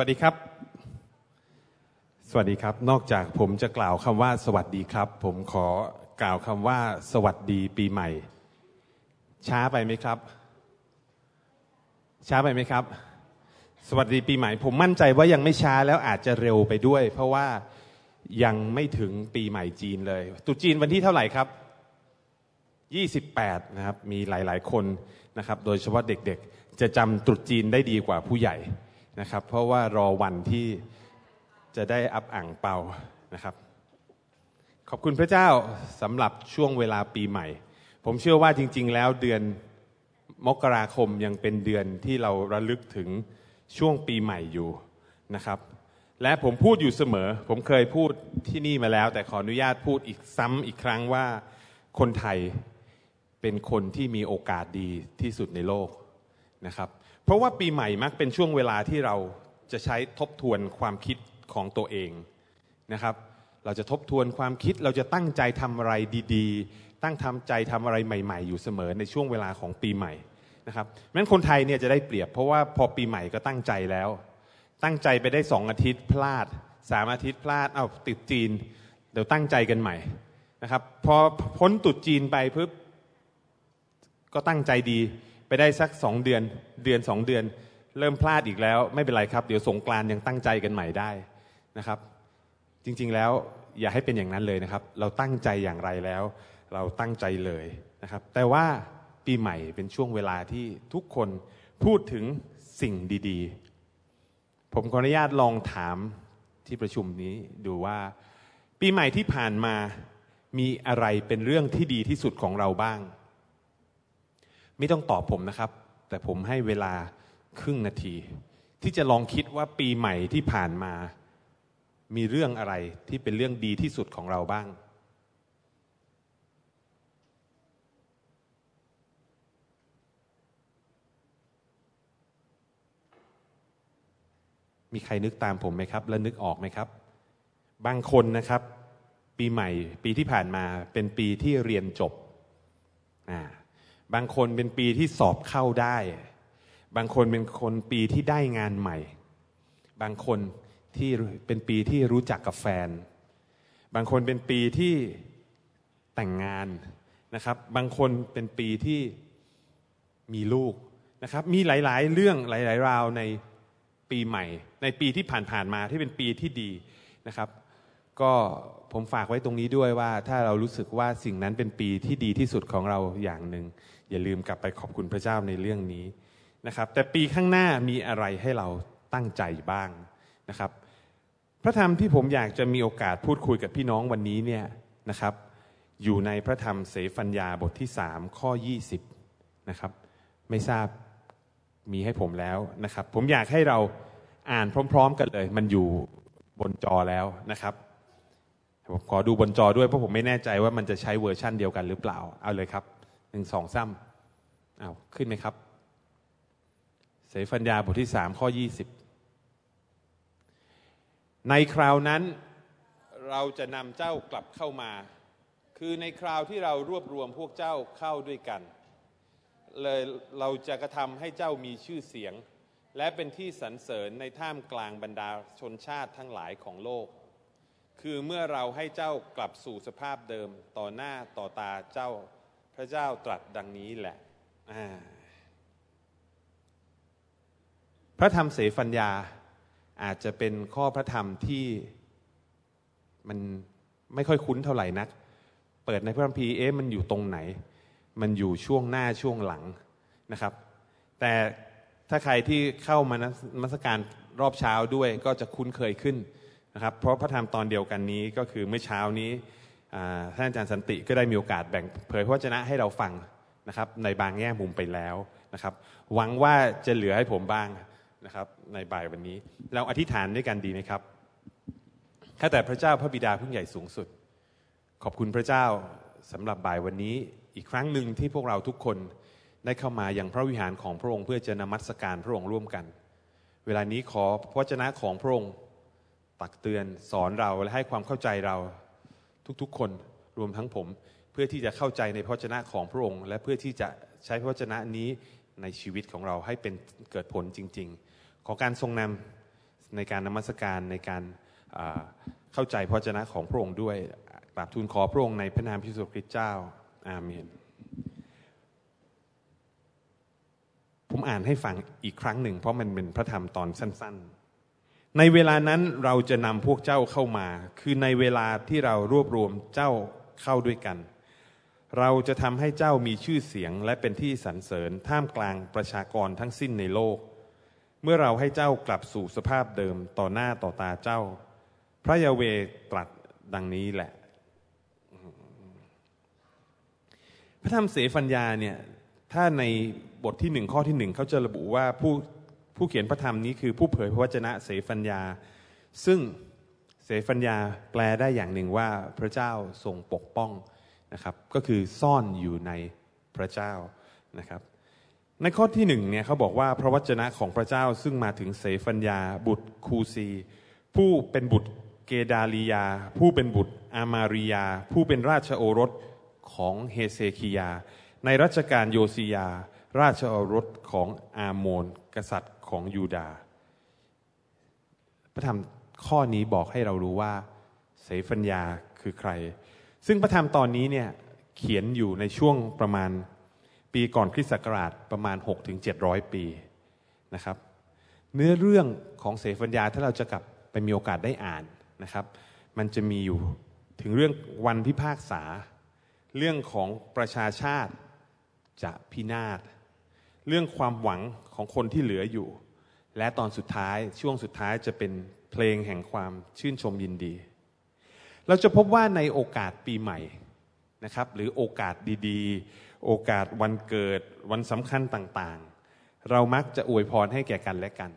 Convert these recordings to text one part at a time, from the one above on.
วัสดีครับ สวัสดีครับ นอกจากผมจะกล่าวคำว่า สวัสดีครับ ผมขอกล่าวคำว่า สวัสดีปีใหม่ ช้าไปไหมครับ ช้าไปไหมครับ สวัสดีปีใหม่ ผมมั่นใจว่ายังไม่ช้าแล้วอาจจะเร็วไปด้วย เพราะว่ายังไม่ถึงปีใหม่จีนเลยตุจีนวันที่เท่าไหร่ครับ 28 นะครับ มีหลาย ๆ คนนะครับ โดยเฉพาะเด็กๆ จะจำตรุษจีนได้ดีกว่าผู้ใหญ่ นะครับ เพราะว่ารอวันที่จะได้อับอ่างเปานะครับ ขอบคุณพระเจ้าสำหรับช่วงเวลาปีใหม่ ผมเชื่อว่าจริง ๆ แล้วเดือนมกราคมยังเป็นเดือนที่เราระลึกถึงช่วงปีใหม่อยู่นะครับ และผมพูดอยู่เสมอ ผมเคยพูดที่นี่มาแล้ว แต่ขออนุญาตพูดอีกซ้ำอีกครั้งว่าคนไทยเป็นคนที่มีโอกาสดีที่สุดในโลกนะครับ เพราะว่าปีใหม่มักเป็นช่วงเวลาที่เราจะใช้ทบทวนความคิดของตัวเองนะครับ เราจะทบทวนความคิดเราจะตั้งใจทำอะไรดี ๆ ตั้งทำใจทำอะไรใหม่ ๆ อยู่เสมอในช่วงเวลาของปีใหม่นะครับนั้นคนไทยเนี่ยจะได้เปรียบ เพราะว่าพอปีใหม่ก็ตั้งใจแล้ว ตั้งใจไปได้สองอาทิตย์พลาดสามอาทิตย์พลาดเอาติดจีน เดี๋ยวตั้งใจกันใหม่นะครับ พอพ้นตุดจีนไปปุ๊บก็ตั้งใจดี ไปได้สักสองเดือนเดือนสองเดือน เริ่มพลาดอีกแล้ว ไม่เป็นไรครับ เดี๋ยวสงกรานยังตั้งใจกันใหม่ได้นะครับ จริงๆแล้วอย่าให้เป็นอย่างนั้นเลยนะครับ เราตั้งใจอย่างไรแล้ว เราตั้งใจเลยนะครับ แต่ว่าปีใหม่เป็นช่วงเวลาที่ทุกคนพูดถึงสิ่งดีๆ ผมขออนุญาตลองถามที่ประชุมนี้ดูว่า ปีใหม่ที่ผ่านมามีอะไรเป็นเรื่องที่ดีที่สุดของเราบ้าง ไม่ต้องตอบผมนะครับ แต่ผมให้เวลาครึ่งนาที ที่จะลองคิดว่าปีใหม่ที่ผ่านมา มีเรื่องอะไรที่เป็นเรื่องดีที่สุดของเราบ้างมีใครนึกตามผมไหมครับ และนึกออกไหมครับ บางคนนะครับ ปีใหม่ ปีที่ผ่านมาเป็นปีที่เรียนจบ บางคนเป็นปีที่สอบเข้าได้ บางคนเป็นคนปีที่ได้งานใหม่ บางคนที่เป็นปีที่รู้จักกับแฟน บางคนเป็นปีที่แต่งงานนะครับ บางคนเป็นปีที่มีลูกนะครับ มีหลาย ๆ เรื่องหลาย ๆ ราวในปีใหม่ ในปีที่ผ่านๆมาที่เป็นปีที่ดีนะครับ ก็ ผมฝากไว้ตรงนี้ด้วยว่า ถ้าเรารู้สึกว่าสิ่งนั้นเป็นปีที่ดีที่สุดของเราอย่างหนึ่งอย่าลืมกลับไปขอบคุณพระเจ้าในเรื่องนี้นะครับ แต่ปีข้างหน้ามีอะไรให้เราตั้งใจบ้างนะครับ พระธรรมที่ผมอยากจะมีโอกาสพูดคุยกับพี่น้องวันนี้เนี่ยนะครับ อยู่ในพระธรรมเสฟัญญาบทที่สามข้อ 20นะครับ ไม่ทราบมีให้ผมแล้วนะครับ ผมอยากให้เราอ่านพร้อม ๆ กันเลย มันอยู่บนจอแล้วนะครับ ผมขอดูบนจอด้วยเพราะผมไม่แน่ใจว่ามันจะใช้เวอร์ชั่นเดียวกันหรือเปล่า เอาเลยครับหนึ่งสองซ้ำเอาขึ้นไหมครับ เสฟัญญาบทที่สามข้อยี่สิบในคราวนั้นเราจะนำเจ้ากลับเข้ามา คือในคราวที่เรารวบรวมพวกเจ้าเข้าด้วยกัน เลยเราจะกระทำให้เจ้ามีชื่อเสียง และเป็นที่สรรเสริญในท่ามกลางบรรดาชนชาติทั้งหลายของโลก คือเมื่อเราให้เจ้ากลับสู่สภาพเดิมต่อหน้าต่อตาเจ้าพระเจ้าตรัสดังนี้แหละ พระธรรมเสฟัญญาอาจจะเป็นข้อพระธรรมที่มันไม่ค่อยคุ้นเท่าไหร่นัก เปิดในพระคัมภีร์เอ๊ะมันอยู่ตรงไหน มันอยู่ช่วงหน้าช่วงหลังนะครับ แต่ถ้าใครที่เข้ามานมัสการรอบเช้าด้วยก็จะคุ้นเคยขึ้น นะครับเพราะพระธรรมตอนเดียวกันนี้ก็คือเมื่อเช้านี้ท่านอาจารย์สันติก็ได้มีโอกาสแบ่งเผยพระวจนะให้เราฟังนะครับในบางแง่มุมไปแล้วนะครับหวังว่าจะเหลือให้ผมบ้างนะครับในบ่ายวันนี้ เราอธิษฐานด้วยกันดีไหมครับข้าแต่พระเจ้าพระบิดาผู้ใหญ่สูงสุด ขอบคุณพระเจ้าสำหรับบ่ายวันนี้อีกครั้งหนึ่งที่พวกเราทุกคนได้เข้ามาอย่างพระวิหารของพระองค์เพื่อจะนมัสการพระองค์ร่วมกัน เวลานี้ขอพระวจนะของพระองค์ ตักเตือนสอนเราและให้ความเข้าใจเราทุกๆคนรวมทั้งผม เพื่อที่จะเข้าใจในพระวจนะของพระองค์ และเพื่อที่จะใช้พระวจนะนี้ในชีวิตของเราให้เป็นเกิดผลจริง ๆ ขอการทรงนำในการนมัสการในการเข้าใจพระเจ้าของพระองค์ด้วยกราบทูลขอพระองค์ในพระนามพระเยซูคริสต์เจ้าอาเมนผมอ่านให้ฟังอีกครั้งหนึ่ง เพราะมันเป็นพระธรรมตอนสั้น ๆ ในเวลานั้นเราจะนำพวกเจ้าเข้ามา คือในเวลาที่เรารวบรวมเจ้าเข้าด้วยกัน เราจะทำให้เจ้ามีชื่อเสียงและเป็นที่สรรเสริญท่ามกลางประชากรทั้งสิ้นในโลก เมื่อเราให้เจ้ากลับสู่สภาพเดิมต่อหน้าต่อตาเจ้า พระยาเวตรัสดังนี้แหละ พระธรรมเสฟัญญาเนี่ย ถ้าในบทที่หนึ่งข้อที่หนึ่งเขาจะระบุว่าผู้ ผู้เขียนพระธรรมนี้คือผู้เผยพระวจนะเสฟัญญา ซึ่งเสฟัญญาแปลได้อย่างหนึ่งว่าพระเจ้าทรงปกป้องนะครับ ก็คือซ่อนอยู่ในพระเจ้านะครับ ในข้อที่หนึ่งเนี่ยเขาบอกว่าพระวจนะของพระเจ้าซึ่งมาถึงเสฟัญญาบุตรคูซี ผู้เป็นบุตรเกดาลียา ผู้เป็นบุตรอามาริยา ผู้เป็นราชโอรสของเฮเซคียา ในรัชกาลโยซียา ราชโอรสของอาโมน กษัตริย์ ของยูดา พระธรรมข้อนี้บอกให้เรารู้ว่าเสฟัญญาคือใคร ซึ่งพระธรรมตอนนี้เนี่ยเขียนอยู่ในช่วงประมาณปีก่อนคริสต์ศักราชประมาณ 6-700ถึงปีนะครับ เนื้อเรื่องของเสฟัญญาถ้าเราจะกลับไปมีโอกาสได้อ่านนะครับ มันจะมีอยู่ถึงเรื่องวันพิพากษา เรื่องของประชาชาติจะพินาศ เรื่องความหวังของคนที่เหลืออยู่ และตอนสุดท้ายช่วงสุดท้ายจะเป็นเพลงแห่งความชื่นชมยินดี เราจะพบว่าในโอกาสปีใหม่นะครับหรือโอกาสดีๆ โอกาสวันเกิดวันสำคัญต่างๆ เรามักจะอวยพรให้แก่กันและกัน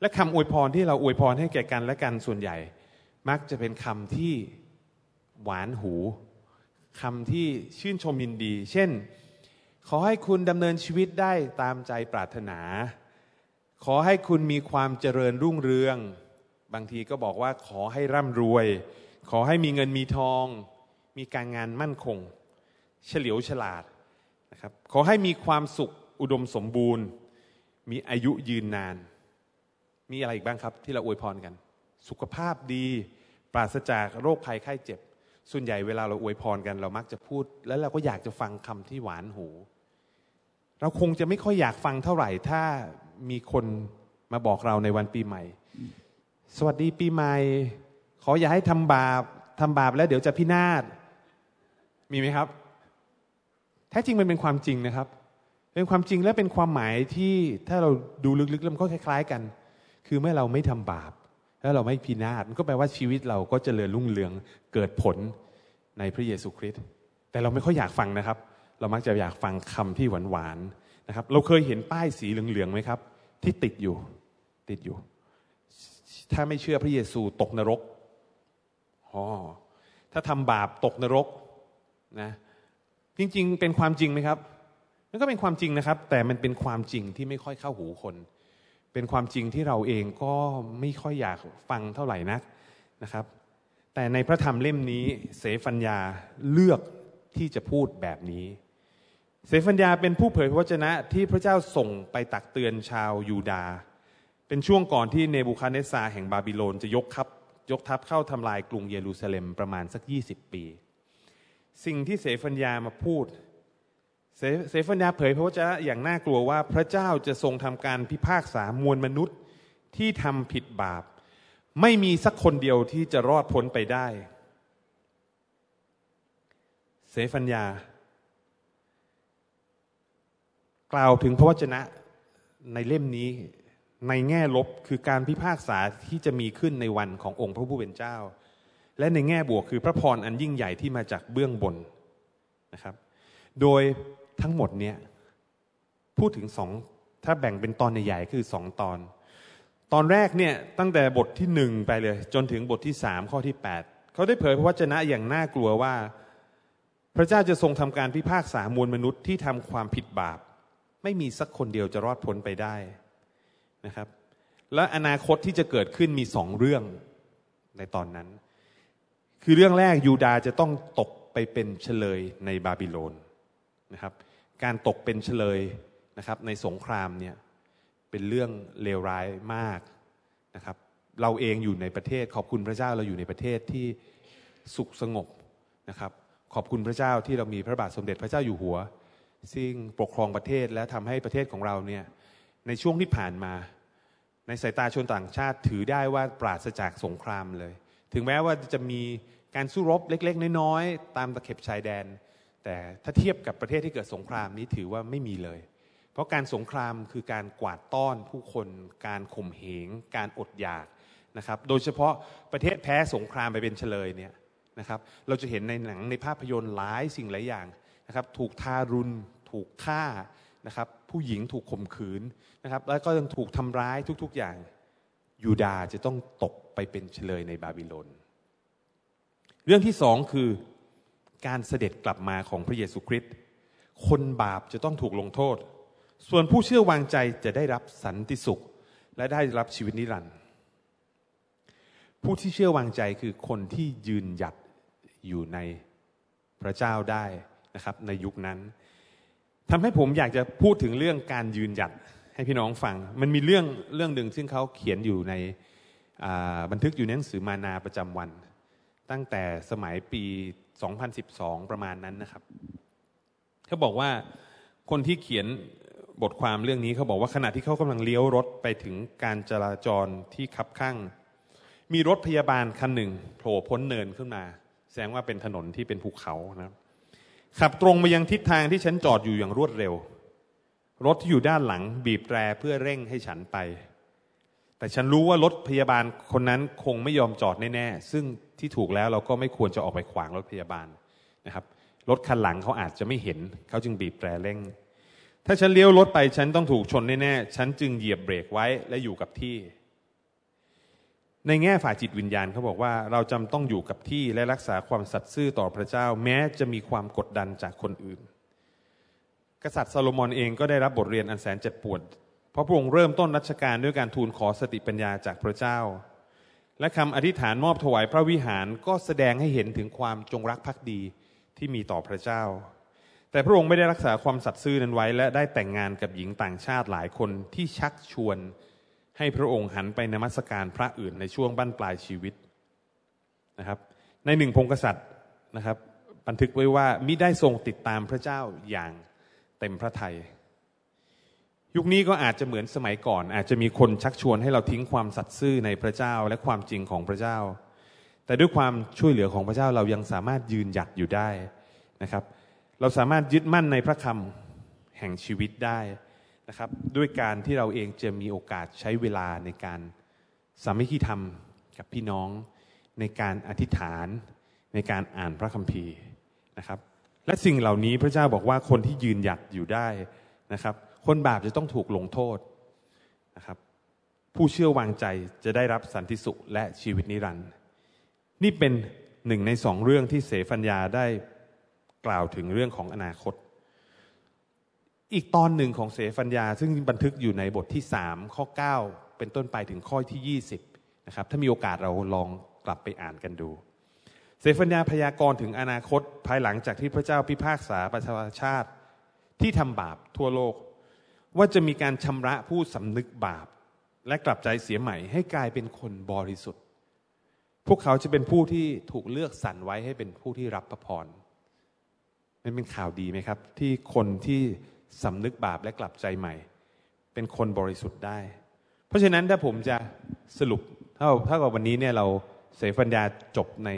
และคำอวยพรที่เราอวยพรให้แก่กันและกันส่วนใหญ่ มักจะเป็นคำที่หวานหูคำที่ชื่นชมยินดี เช่น ขอให้คุณดำเนินชีวิตได้ตามใจปรารถนา ขอให้คุณมีความเจริญรุ่งเรือง บางทีก็บอกว่าขอให้ร่ำรวย ขอให้มีเงินมีทอง มีการงานมั่นคง เฉลียวฉลาดนะครับ ขอให้มีความสุขอุดมสมบูรณ์ มีอายุยืนนาน มีอะไรอีกบ้างครับ ที่เราอวยพรกัน สุขภาพดี ปราศจากโรคภัยไข้เจ็บ ส่วนใหญ่เวลาเราอวยพรกัน เรามักจะพูด แล้วเราก็อยากจะฟังคำที่หวานหู เราคงจะไม่ค่อยอยากฟังเท่าไหร่ ถ้ามีคนมาบอกเราในวันปีใหม่ สวัสดีปีใหม่ ขออย่าให้ทำบาปทำบาปแล้วเดี๋ยวจะพินาศมีไหมครับ แท้จริงมันเป็นความจริงนะครับ เป็นความจริงและเป็นความหมายที่ถ้าเราดูลึกๆแล้วมันก็คล้าย ๆ กัน คือเมื่อเราไม่ทำบาป แล้วเราไม่พินาศมันก็แปลว่าชีวิตเราก็จเจริญรุ่งเรืองเกิดผลในพระเยซูคริสต์แต่เราไม่ค่อยอยากฟังนะครับ เรามักจะอยากฟังคำที่หวานหวานนะครับ เราเคยเห็นป้ายสีเหลืองๆไหมครับ ที่ติดอยู่ติดอยู่ ถ้าไม่เชื่อพระเยซูตกนรกอ๋อถ้าทำบาปตกนรกนะจริง ๆ เป็นความจริงไหมครับมันก็เป็นความจริงนะครับ แต่มันเป็นความจริงที่ไม่ค่อยเข้าหูคน เป็นความจริงที่เราเองก็ไม่ค่อยอยากฟังเท่าไหร่นักนะครับ แต่ในพระธรรมเล่มนี้เสฟัญญาเลือกที่จะพูดแบบนี้ เสฟัญญาเป็นผู้เผยพระวจนะที่พระเจ้าส่งไปตักเตือนชาวยูดาเป็นช่วงก่อนที่เนบูคัดเนสซาร์แห่งบาบิโลนจะยกทัพยกทัพเข้าทำลายกรุงเยรูซาเล็มประมาณสัก 20 ปี สิ่งที่เศฟันยาห์มาพูดเศฟันยาห์เผยพระวจนะอย่างน่ากลัวว่าพระเจ้าจะทรงทำการพิพากษามวลมนุษย์ที่ทำผิดบาป ไม่มีสักคนเดียวที่จะรอดพ้นไปได้เซฟันยาห์ กล่าวถึงพระวจนะในเล่มนี้ในแง่ลบคือการพิพากษาที่จะมีขึ้นในวันขององค์พระผู้เป็นเจ้า และในแง่บวกคือพระพรอันยิ่งใหญ่ที่มาจากเบื้องบนนะครับ โดยทั้งหมดเนี่ยพูดถึงสองถ้าแบ่งเป็นตอนใหญ่ๆคือสองตอน ตอนแรกเนี่ยตั้งแต่บทที่หนึ่งไปเลย จนถึงบทที่สามข้อที่แปดเขาได้เผยพระวจนะอย่างน่ากลัวว่า พระเจ้าจะทรงทำการพิพากษามวลมนุษย์ที่ทำความผิดบาป ไม่มีสักคนเดียวจะรอดพ้นไปได้นะครับ และอนาคตที่จะเกิดขึ้นมีสองเรื่องในตอนนั้น คือเรื่องแรกยูดาจะต้องตกไปเป็นเฉลยในบาบิโลนนะครับ การตกเป็นเฉลยนะครับ ในสงครามเนี่ยเป็นเรื่องเลวร้ายมากนะครับ เราเองอยู่ในประเทศ ขอบคุณพระเจ้าเราอยู่ในประเทศที่สุขสงบนะครับ ขอบคุณพระเจ้าที่เรามีพระบาทสมเด็จพระเจ้าอยู่หัว ซึ่งปกครองประเทศและทำให้ประเทศของเราเนี่ยในช่วงที่ผ่านมา ในสายตาชนต่างชาติถือได้ว่าปราศจากสงครามเลย ถึงแม้ว่าจะมีการสู้รบเล็ก ๆ น้อยๆตามตะเข็บชายแดน แต่ถ้าเทียบกับประเทศที่เกิดสงครามนี้ถือว่าไม่มีเลย เพราะการสงครามคือการกวาดต้อนผู้คน การข่มเหง การอดอยากนะครับ โดยเฉพาะประเทศแพ้สงครามไปเป็นเฉลยเนี่ยนะครับ เราจะเห็นในหนังในภาพยนตร์หลายสิ่งหลายอย่างนะครับ ถูกทารุณ ถูกฆ่านะครับผู้หญิงถูกข่มขืนนะครับแล้วก็ยังถูกทำร้ายทุกๆอย่างยูดาจะต้องตกไปเป็นเฉลยในบาบิโลน เรื่องที่สองคือการเสด็จกลับมาของพระเยซูคริสต์คนบาปจะต้องถูกลงโทษ ส่วนผู้เชื่อวางใจจะได้รับสันติสุข และได้รับชีวิตนิรันดร์ผู้ที่เชื่อวางใจคือคนที่ยืนหยัดอยู่ในพระเจ้าได้นะครับในยุคนั้น ทำให้ผมอยากจะพูดถึงเรื่องการยืนหยัดให้พี่น้องฟัง มันมีเรื่องเรื่องหนึ่งซึ่งเขาเขียนอยู่ในบันทึกอยู่ในหนังสือมานาประจำวัน ตั้งแต่สมัยปี 2012 ประมาณนั้นนะครับเขาบอกว่าคนที่เขียนบทความเรื่องนี้เขาบอกว่าขณะที่เขากำลังเลี้ยวรถไปถึงการจราจรที่ขับข้างมีรถพยาบาลคันหนึ่งโผล่พ้นเนินขึ้นมา แสดงว่าเป็นถนนที่เป็นภูเขานะ ขับตรงมายังทิศทางที่ฉันจอดอยู่อย่างรวดเร็ว รถที่อยู่ด้านหลังบีบแตรเพื่อเร่งให้ฉันไป แต่ฉันรู้ว่ารถพยาบาลคนนั้นคงไม่ยอมจอดแน่ๆ ซึ่งที่ถูกแล้วเราก็ไม่ควรจะออกไปขวางรถพยาบาลนะครับรถคันหลังเขาอาจจะไม่เห็น เขาจึงบีบแตรเร่ง ถ้าฉันเลี้ยวรถไปฉันต้องถูกชนแน่ๆ ฉันจึงเหยียบเบรกไว้และอยู่กับที่ ในแง่ฝ่ายจิตวิญญาณเขาบอกว่าเราจำต้องอยู่กับที่และรักษาความสัตย์ซื่อต่อพระเจ้า แม้จะมีความกดดันจากคนอื่น กษัตริย์ซาโลมอนเองก็ได้รับบทเรียนอันแสนเจ็บปวด เพราะพระองค์เริ่มต้นรัชกาลด้วยการทูลขอสติปัญญาจากพระเจ้า และคำอธิษฐานมอบถวายพระวิหารก็แสดงให้เห็นถึงความจงรักภักดีที่มีต่อพระเจ้า แต่พระองค์ไม่ได้รักษาความสัตย์ซื่อนั้นไว้ และได้แต่งงานกับหญิงต่างชาติหลายคนที่ชักชวน ให้พระองค์หันไปนมัสการพระอื่นในช่วงบั้นปลายชีวิตนะครับ ในหนึ่งพงกษัตริย์นะครับ บันทึกไว้ว่ามิได้ทรงติดตามพระเจ้าอย่างเต็มพระทัยยุคนี้ก็อาจจะเหมือนสมัยก่อน อาจจะมีคนชักชวนให้เราทิ้งความสัตย์ซื่อในพระเจ้าและความจริงของพระเจ้า แต่ด้วยความช่วยเหลือของพระเจ้าเรายังสามารถยืนหยัดอยู่ได้นะครับ เราสามารถยึดมั่นในพระคำแห่งชีวิตได้ นะครับด้วยการที่เราเองจะมีโอกาสใช้เวลาในการสามัคคีธรรมกับพี่น้อง ในการอธิษฐานในการอ่านพระคัมภีร์นะครับ และสิ่งเหล่านี้พระเจ้าบอกว่าคนที่ยืนหยัดอยู่ได้นะครับ คนบาปจะต้องถูกลงโทษนะครับ ผู้เชื่อวางใจจะได้รับสันติสุขและชีวิตนิรันดร์นี่เป็นหนึ่งในสองเรื่องที่เสฟัญญาได้กล่าวถึงเรื่องของอนาคต อีกตอนหนึ่งของเสฟัญญา ซึ่งบันทึกอยู่ในบทที่สามข้อ 9 เป็นต้นไปถึงข้อที่ 20นะครับถ้ามีโอกาสเราลองกลับไปอ่านกันดู เสฟัญญาพยากรณ์ถึงอนาคตภายหลังจากที่พระเจ้าพิพากษาประชาชาติที่ทำบาปทั่วโลก ว่าจะมีการชำระผู้สำนึกบาป และกลับใจเสียใหม่ให้กลายเป็นคนบริสุทธิ์ พวกเขาจะเป็นผู้ที่ถูกเลือกสรรไว้ให้เป็นผู้ที่รับพระพรมันเป็นข่าวดีไหมครับ ที่คนที่ สำนึกบาปและกลับใจใหม่ เป็นคนบริสุทธิ์ได้ เพราะฉะนั้นถ้าผมจะสรุปเท่าเท่ากับวันนี้เนี่ยเราเสฟัญญาจบใน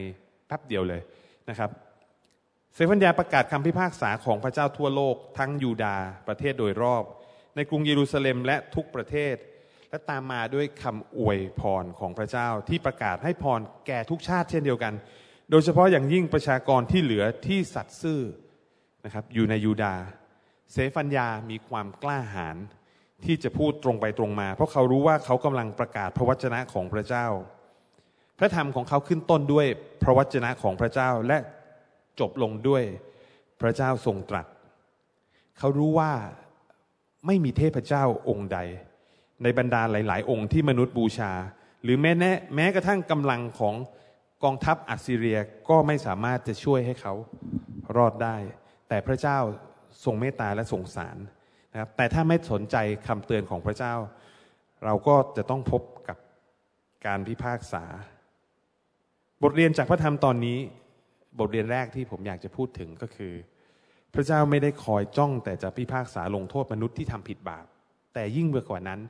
แป๊บเดียวเลยนะครับ เสฟัญญาประกาศคำพิพากษาของพระเจ้าทั่วโลก ทั้งยูดาห์ประเทศโดยรอบ ในกรุงเยรูซาเล็มและทุกประเทศ และตามมาด้วยคำอวยพรของพระเจ้าที่ประกาศให้พรแก่ทุกชาติเช่นเดียวกัน โดยเฉพาะอย่างยิ่งประชากรที่เหลือที่สัตซ์ซื่อนะครับอยู่ในยูดาห์ เซฟัญญามีความกล้าหาญที่จะพูดตรงไปตรงมา เพราะเขารู้ว่าเขากำลังประกาศพระวจนะของพระเจ้า พระธรรมของเขาขึ้นต้นด้วยพระวจนะของพระเจ้าและจบลงด้วยพระเจ้าทรงตรัส เขารู้ว่าไม่มีเทพเจ้าองค์ใด ในบรรดาหลาย ๆ องค์ที่มนุษย์บูชา หรือแม้แแม้กระทั่งกำลังของกองทัพอัสซีเรียก็ไม่สามารถจะช่วยให้เขารอดได้ แต่พระเจ้า ทรงเมตตาและสงสารนะครับแต่ถ้าไม่สนใจคำเตือนของพระเจ้า เราก็จะต้องพบกับการพิพากษา บทเรียนจากพระธรรมตอนนี้ บทเรียนแรกที่ผมอยากจะพูดถึงก็คือ พระเจ้าไม่ได้คอยจ้องแต่จะพิพากษาลงโทษมนุษย์ที่ทำผิดบาป แต่ยิ่งเมื่อกว่านั้น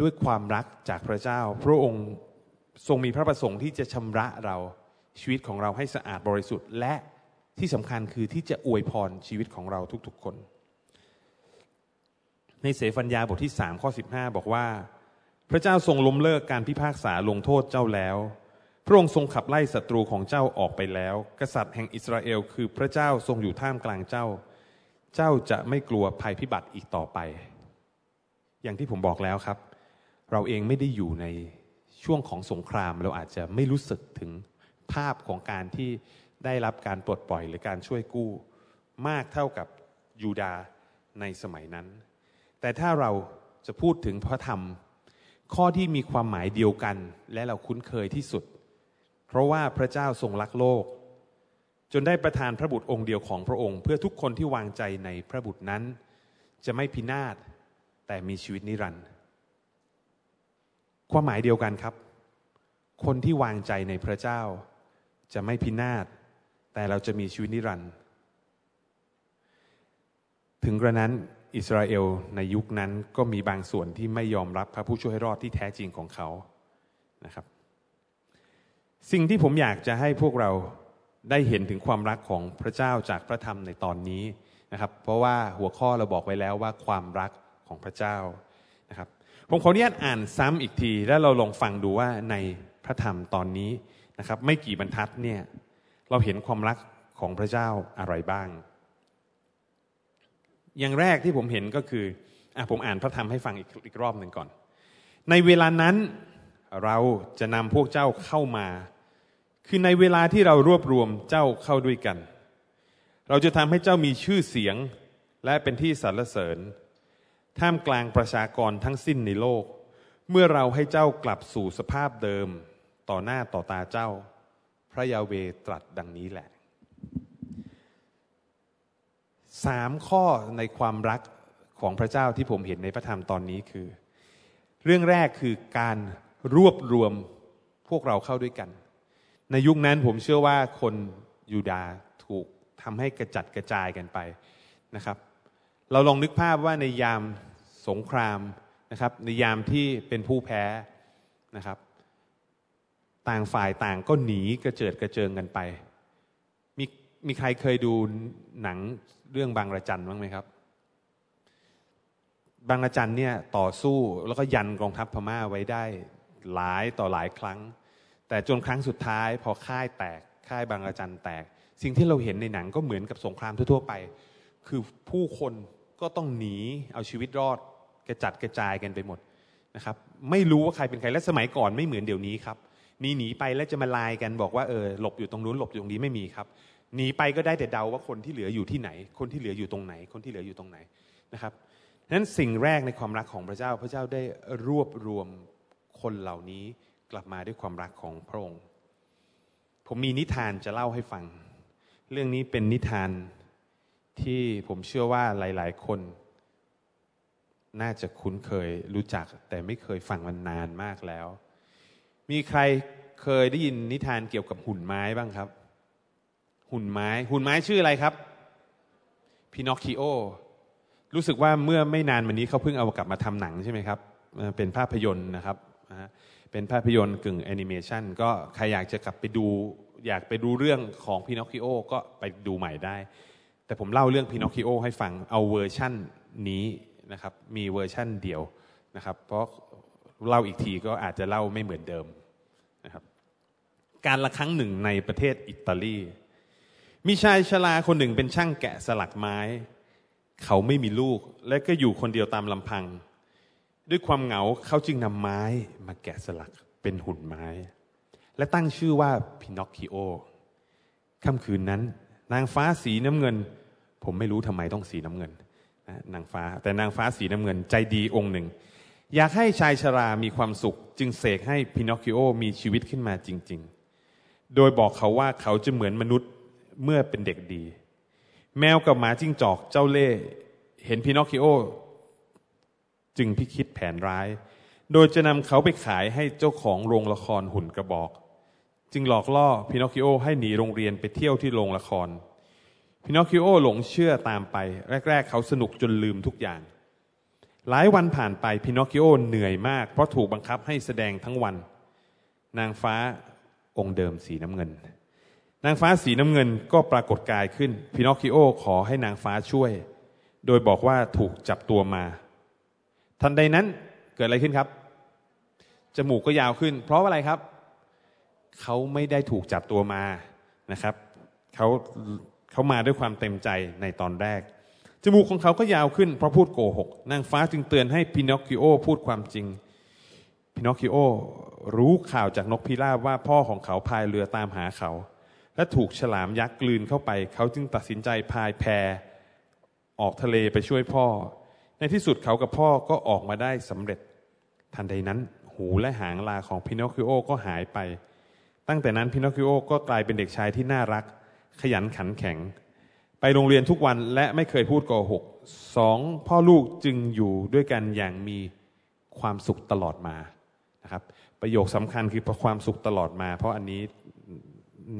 ด้วยความรักจากพระเจ้า พระองค์ทรงมีพระประสงค์ที่จะชำระเราชีวิตของเราให้สะอาดบริสุทธิ์ และ ที่สำคัญคือที่จะอวยพรชีวิตของเราทุกๆคน ในเสฟัญญาบทที่สามข้อสิบห้าบอกว่า พระเจ้าทรงล้มเลิกการพิพากษาลงโทษเจ้าแล้ว พระองค์ทรงขับไล่ศัตรูของเจ้าออกไปแล้ว กษัตริย์แห่งอิสราเอล คือพระเจ้าทรงอยู่ท่ามกลางเจ้า เจ้าจะไม่กลัวภัยพิบัติอีกต่อไป อย่างที่ผมบอกแล้วครับ เราเองไม่ได้อยู่ในช่วงของสงครามเราอาจจะไม่รู้สึกถึงภาพของการที่ ได้รับการปลดปล่อยหรือการช่วยกู้ มากเท่ากับยูดาในสมัยนั้น แต่ถ้าเราจะพูดถึงพระธรรม ข้อที่มีความหมายเดียวกันและเราคุ้นเคยที่สุด เพราะว่าพระเจ้าทรงรักโลก จนได้ประทานพระบุตรองค์เดียวของพระองค์ เพื่อทุกคนที่วางใจในพระบุตรนั้น จะไม่พินาศแต่มีชีวิตนิรันดร์ความหมายเดียวกันครับ คนที่วางใจในพระเจ้าจะไม่พินาศ แต่เราจะมีชีวิตนิรันดร์ถึงกระนั้นอิสราเอลในยุคนั้นก็มีบางส่วนที่ไม่ยอมรับพระผู้ช่วยรอดที่แท้จริงของเขานะครับ สิ่งที่ผมอยากจะให้พวกเราได้เห็นถึงความรักของพระเจ้าจากพระธรรมในตอนนี้นะครับ เพราะว่าหัวข้อเราบอกไว้แล้วว่าความรักของพระเจ้านะครับ ผมขออนุญาตอ่านซ้ำอีกที แล้วเราลองฟังดูว่าในพระธรรมตอนนี้นะครับ ไม่กี่บรรทัดเนี่ย เราเห็นความรักของพระเจ้าอะไรบ้าง อย่างแรกที่ผมเห็นก็คืออผมอ่านพระธรรมให้ฟังอีกอีกรอบหนึ่งก่อน ในเวลานั้นเราจะนำพวกเจ้าเข้ามา คือในเวลาที่เรารวบรวมเจ้าเข้าด้วยกัน เราจะทำให้เจ้ามีชื่อเสียงและเป็นที่สรรเสริญ ท่ามกลางประชากรทั้งสิ้นในโลก เมื่อเราให้เจ้ากลับสู่สภาพเดิม ต่อหน้าต่อตาเจ้า พระยาเวตรัสดังนี้แหละสามข้อในความรักของพระเจ้าที่ผมเห็นในพระธรรมตอนนี้คือ เรื่องแรกคือการรวบรวมพวกเราเข้าด้วยกัน ในยุคนั้นผมเชื่อว่าคนยูดาถูกทำให้กระจัดกระจายกันไปนะครับ เราลองนึกภาพว่าในยามสงครามนะครับ ในยามที่เป็นผู้แพ้นะครับ ต่างฝ่ายต่างก็หนีกระเจิดกระเจิงกันไป มีมีใครเคยดูหนังเรื่องบางระจันบ้างไหมครับ บางระจันเนี่ยต่อสู้แล้วก็ยันกองทัพพม่าไว้ได้หลายต่อหลายครั้ง แต่จนครั้งสุดท้าย พอค่ายแตกค่ายบางระจันแตก สิ่งที่เราเห็นในหนังก็เหมือนกับสงครามทั่วๆไป คือผู้คนก็ต้องหนีเอาชีวิตรอดกระจัดกระจายกันไปหมดนะครับ ไม่รู้ว่าใครเป็นใครและสมัยก่อนไม่เหมือนเดี๋ยวนี้ครับ หนีหนีไปแล้วจะมาลายกันบอกว่าเออหลบอยู่ตรงนู้นหลบอยู่ตรงนี้ไม่มีครับหนีไปก็ได้แต่เดาว่าคนที่เหลืออยู่ที่ไหน คนที่เหลืออยู่ตรงไหน คนที่เหลืออยู่ตรงไหนนะครับนั้นสิ่งแรกในความรักของพระเจ้าพระเจ้าได้รวบรวมคนเหล่านี้กลับมาด้วยความรักของพระองค์ ผมมีนิทานจะเล่าให้ฟัง เรื่องนี้เป็นนิทานที่ผมเชื่อว่าหลาย ๆ คน น่าจะคุ้นเคยรู้จักแต่ไม่เคยฟังมันนานมากแล้ว มีใครเคยได้ยินนิทานเกี่ยวกับหุ่นไม้บ้างครับ หุ่นไม้ หุ่นไม้ชื่ออะไรครับพินอคคิโอรู้สึกว่าเมื่อไม่นานมานี้เขาเพิ่งเอากลับมาทำหนังใช่ไหมครับ เป็นภาพยนตร์นะครับ เป็นภาพยนตร์กึ่งแอนิเมชันก็ใครอยากจะกลับไปดูอยากไปดูเรื่องของพินอคคิโอก็ไปดูใหม่ได้ แต่ผมเล่าเรื่องพินอคคิโอให้ฟังเอาเวอร์ชั่นนี้นะครับ มีเวอร์ชั่นเดียวนะครับ เพราะ เล่าอีกทีก็อาจจะเล่าไม่เหมือนเดิมนะครับการละครั้งหนึ่งในประเทศอิตาลี มีชายชราคนหนึ่งเป็นช่างแกะสลักไม้ เขาไม่มีลูกและก็อยู่คนเดียวตามลำพัง ด้วยความเหงาเขาจึงนำไม้มาแกะสลักเป็นหุ่นไม้ และตั้งชื่อว่าพินอคคิโอค่ำคืนนั้น นางฟ้าสีน้ำเงิน ผมไม่รู้ทำไมต้องสีน้ำเงินนางฟ้า แต่นางฟ้าสีน้ำเงินใจดีองค์หนึ่ง อยากให้ชายชรามีความสุข จึงเสกให้พินอคคิโอมีชีวิตขึ้นมาจริง ๆ โดยบอกเขาว่าเขาจะเหมือนมนุษย์เมื่อเป็นเด็กดี แมวกับหมาจิ้งจอกเจ้าเล่ห์เห็นพินอคคิโอ จึงพิคิดแผนร้าย โดยจะนำเขาไปขายให้เจ้าของโรงละครหุ่นกระบอก จึงหลอกล่อพินอคคิโอให้หนีโรงเรียนไปเที่ยวที่โรงละครพินอคคิโอหลงเชื่อตามไป แรก ๆ เขาสนุกจนลืมทุกอย่าง หลายวันผ่านไปพินอคคิโอเหนื่อยมาก เพราะถูกบังคับให้แสดงทั้งวัน นางฟ้าองค์เดิมสีน้ำเงิน นางฟ้าสีน้ำเงินก็ปรากฏกายขึ้นพินอคคิโอขอให้นางฟ้าช่วย โดยบอกว่าถูกจับตัวมา ทันใดนั้นเกิดอะไรขึ้นครับ จมูกก็ยาวขึ้น เพราะอะไรครับ เขาไม่ได้ถูกจับตัวมานะครับเขาเขามาด้วยความเต็มใจในตอนแรก จมูกของเขาก็ยาวขึ้นเพราะพูดโกหก นางฟ้าจึงเตือนให้พินอคคิโอพูดความจริง พินอคคิโอรู้ข่าวจากนกพิราบว่าพ่อของเขาพายเรือตามหาเขา และถูกฉลามยักษ์กลืนเข้าไป เขาจึงตัดสินใจพายแพออกทะเลไปช่วยพ่อ ในที่สุดเขากับพ่อก็ออกมาได้สำเร็จ ทันใดนั้น หูและหางลาของพินอคคิโอก็หายไป ตั้งแต่นั้นพินอคคิโอก็กลายเป็นเด็กชายที่น่ารัก ขยันขันแข็ง ไปโรงเรียนทุกวันและไม่เคยพูดโกหกสองพ่อลูกจึงอยู่ด้วยกันอย่างมีความสุขตลอดมานะครับประโยคสำคัญคือความสุขตลอดมา เพราะอันนี้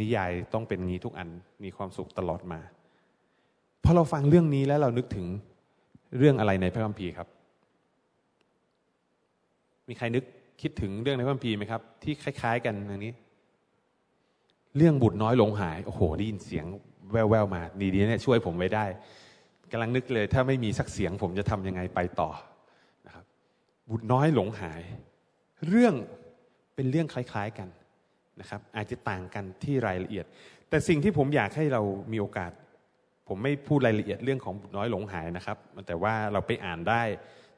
นิยายต้องเป็นงี้ทุกอันมีความสุขตลอดมาพอเราฟังเรื่องนี้แล้วเรานึกถึงเรื่องอะไรในพระคัมภีร์ครับ มีใครนึกคิดถึงเรื่องในพระคัมภีร์ไหมครับ ที่คล้าย ๆ กันอย่างนี้ เรื่องบุตรน้อยหลงหาย โอ้โหได้ยินเสียง แววๆมาดีๆเนี่ยช่วยผมไว้ได้กำลังนึกเลย ถ้าไม่มีสักเสียง ผมจะทำยังไงไปต่อนะครับบุตรน้อยหลงหาย เรื่องเป็นเรื่องคล้าย ๆกันนะครับ อาจจะต่างกันที่รายละเอียด แต่สิ่งที่ผมอยากให้เรามีโอกาส ผมไม่พูดรายละเอียดเรื่องของบุตรน้อยหลงหายนะครับ แต่ว่าเราไปอ่านได้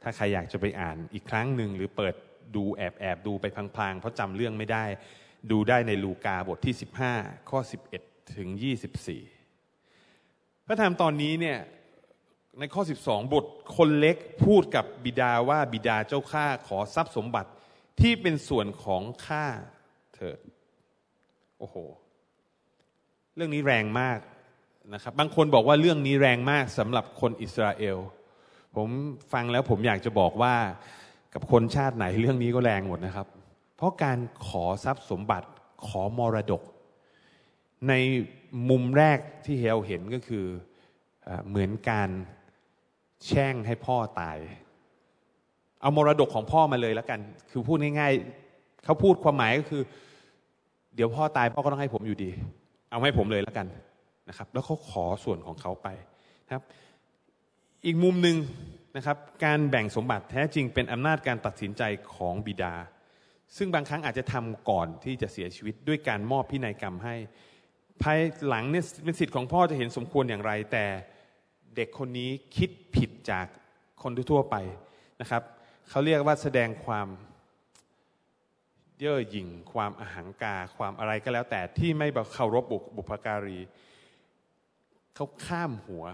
ถ้าใครอยากจะไปอ่านอีกครั้งหนึ่งหรือเปิดดูแอบแอบดูไปพลางๆ เพราะจำเรื่องไม่ได้ ดูได้ในลูกาบทที่ 15 ข้อ 11 ถึง 24 พระธรรมตอนนี้เนี่ยในข้อ 12 บทคนเล็กพูดกับบิดาว่าบิดาเจ้าข้าขอทรัพย์สมบัติที่เป็นส่วนของข้าเถิดโอ้โห เรื่องนี้แรงมากนะครับ บางคนบอกว่าเรื่องนี้แรงมากสำหรับคนอิสราเอล ผมฟังแล้วผมอยากจะบอกว่ากับคนชาติไหนเรื่องนี้ก็แรงหมดนะครับ เพราะการขอทรัพย์สมบัติขอมรดก ในมุมแรกที่เราเห็นก็คือเหมือนการแช่งให้พ่อตาย เอามรดกของพ่อมาเลยแล้วกัน คือพูดง่ายๆเขาพูดความหมายก็คือ เดี๋ยวพ่อตายพ่อก็ต้องให้ผมอยู่ดี เอาให้ผมเลยแล้วกันนะครับ แล้วเขาขอส่วนของเขาไปครับ อีกมุมหนึ่งนะครับ การแบ่งสมบัติแท้จริงเป็นอำนาจการตัดสินใจของบิดา ซึ่งบางครั้งอาจจะทำก่อนที่จะเสียชีวิตด้วยการมอบพินัยกรรมให้ ภายหลังเนี่ยเป็นสิทธิ์ของพ่อจะเห็นสมควรอย่างไร แต่เด็กคนนี้คิดผิดจากคนทั่วไปนะครับเขาเรียกว่าแสดงความเย่อหยิ่ง ความอาหังกา ความอะไรก็แล้วแต่ที่ไม่เคารพบุพการีเขาข้ามหัว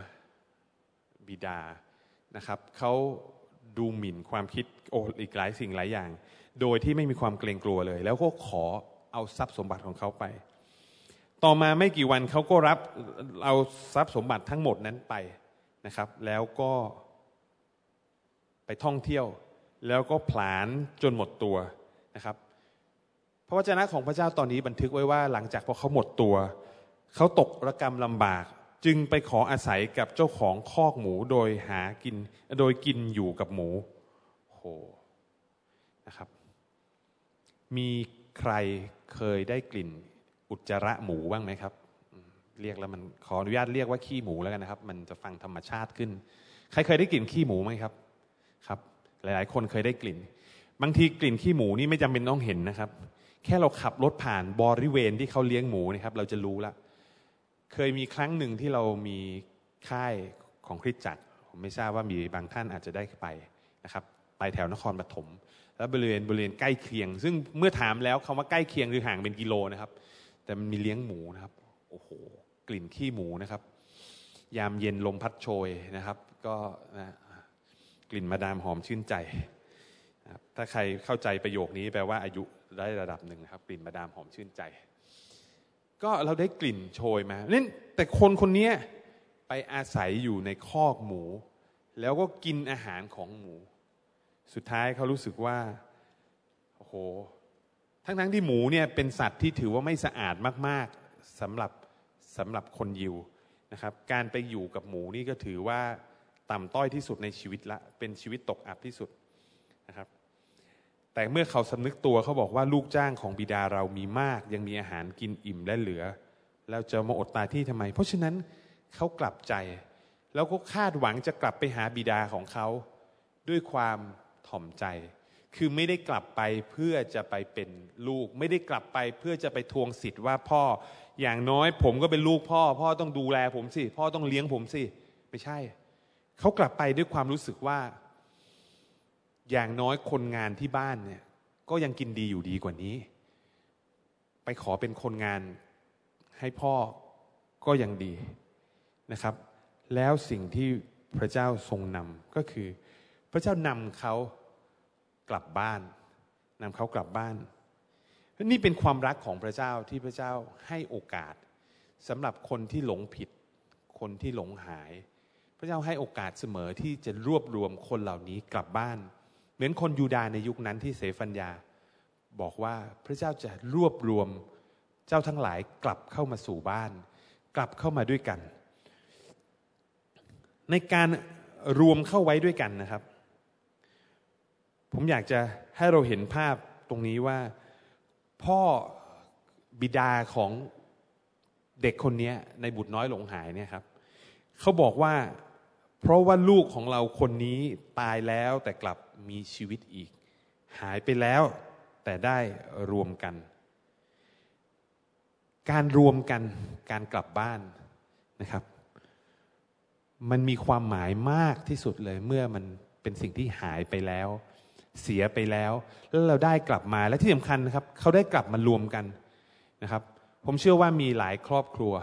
บิดานะครับเขาดูหมิ่นความคิดโอ้อีกหลายสิ่งหลายอย่าง โดยที่ไม่มีความเกรงกลัวเลย แล้วก็ขอเอาทรัพย์สมบัติของเขาไป ต่อมาไม่กี่วันเขาก็รับเอาทรัพย์สมบัติทั้งหมดนั้นไปนะครับ แล้วก็ไปท่องเที่ยว แล้วก็ผลาญจนหมดตัวนะครับ พระวจนะของพระเจ้าตอนนี้บันทึกไว้ว่าหลังจากพอเขาหมดตัว เขาตกระกรรมลำบาก จึงไปขออาศัยกับเจ้าของคอกหมูโดยหากิน โดยกินอยู่กับหมูโหนะครับ มีใครเคยได้กลิ่น อุจจาระหมูบ้างไหมครับ เรียกแล้วมันขออนุญาตเรียกว่าขี้หมูแล้วกันนะครับ มันจะฟังธรรมชาติขึ้น ใครเคยได้กลิ่นขี้หมูไหมครับ ครับ หลาย ๆ คนเคยได้กลิ่น บางทีกลิ่นขี้หมูนี่ไม่จำเป็นต้องเห็นนะครับ แค่เราขับรถผ่านบริเวณที่เขาเลี้ยงหมูนะครับ เราจะรู้ละ เคยมีครั้งหนึ่งที่เรามีค่ายของคริสจักร ผมไม่ทราบว่ามีบางท่านอาจจะได้ไปนะครับ ไปแถวนครปฐมแล้วบริเวณบริเวณใกล้เคียง ซึ่งเมื่อถามแล้วคำว่าใกล้เคียงคือห่างเป็นกิโลนะครับ แต่มันมีเลี้ยงหมูนะครับ โอ้โห กลิ่นขี้หมูนะครับ ยามเย็นลมพัดโชยนะครับ ก็นะกลิ่นมาดามหอมชื่นใจนะครับถ้าใครเข้าใจประโยคนี้แปลว่าอายุได้ระดับหนึ่งนะครับ กลิ่นมาดามหอมชื่นใจ ก็เราได้กลิ่นโชยมาเน่นแต่คนคนนี้ไปอาศัยอยู่ในคอกหมู แล้วก็กินอาหารของหมู สุดท้ายเขารู้สึกว่าโอ้โห ทั้งทั้งที่หมูเนี่ยเป็นสัตว์ที่ถือว่าไม่สะอาดมากๆสำหรับสำหรับคนยิวนะครับ การไปอยู่กับหมูนี่ก็ถือว่าต่ำต้อยที่สุดในชีวิตละ เป็นชีวิตตกอับที่สุดนะครับ แต่เมื่อเขาสำนึกตัวเขาบอกว่าลูกจ้างของบิดาเรามีมาก ยังมีอาหารกินอิ่มและเหลือ แล้วจะมาอดตายที่ทำไม เพราะฉะนั้นเขากลับใจ แล้วก็คาดหวังจะกลับไปหาบิดาของเขาด้วยความถ่อมใจ คือไม่ได้กลับไปเพื่อจะไปเป็นลูก ไม่ได้กลับไปเพื่อจะไปทวงสิทธิ์ว่าพ่อ อย่างน้อยผมก็เป็นลูกพ่อ พ่อต้องดูแลผมสิ พ่อต้องเลี้ยงผมสิ ไม่ใช่ เขากลับไปด้วยความรู้สึกว่า อย่างน้อยคนงานที่บ้านเนี่ย ก็ยังกินดีอยู่ดีกว่านี้ ไปขอเป็นคนงานให้พ่อก็ยังดีนะครับ แล้วสิ่งที่พระเจ้าทรงนำก็คือ พระเจ้านำเขา กลับบ้านนำเขากลับบ้าน นี่เป็นความรักของพระเจ้าที่พระเจ้าให้โอกาสสำหรับคนที่หลงผิด คนที่หลงหาย พระเจ้าให้โอกาสเสมอที่จะรวบรวมคนเหล่านี้กลับบ้าน เหมือนคนยูดาในยุคนั้นที่เสฟัญญา บอกว่าพระเจ้าจะรวบรวมเจ้าทั้งหลายกลับเข้ามาสู่บ้าน กลับเข้ามาด้วยกัน ในการรวมเข้าไว้ด้วยกันนะครับ ผมอยากจะให้เราเห็นภาพตรงนี้ว่าพ่อบิดาของเด็กคนนี้ในบุตรน้อยหลงหายเนี่ยครับเขาบอกว่า เพราะว่าลูกของเราคนนี้ตายแล้วแต่กลับมีชีวิตอีก หายไปแล้วแต่ได้รวมกัน การรวมกันการกลับบ้านนะครับ มันมีความหมายมากที่สุดเลยเมื่อมันเป็นสิ่งที่หายไปแล้ว เสียไปแล้ว แล้วเราได้กลับมาและที่สำคัญนะครับ เขาได้กลับมารวมกันนะครับ ผมเชื่อว่ามีหลายครอบครัว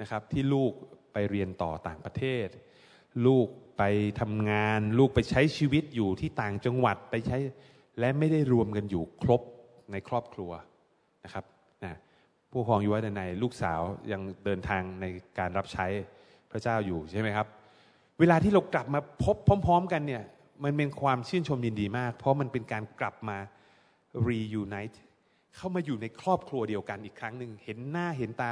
นะครับ ที่ลูกไปเรียนต่อต่างประเทศ ลูกไปทำงาน ลูกไปใช้ชีวิตอยู่ที่ต่างจังหวัดไปใช้ และไม่ได้รวมกันอยู่ครบในครอบครัวนะครับนะผู้ครองอยู่ว่าในลูกสาวยังเดินทางในการรับใช้พระเจ้าอยู่ใช่ไหมครับ เวลาที่เรากลับมาพบพร้อม ๆ กันเนี่ย มันเป็นความชื่นชมยินดีมาก เพราะมันเป็นการกลับมา reunite เข้ามาอยู่ในครอบครัวเดียวกันอีกครั้งหนึ่งเห็นหน้าเห็นตา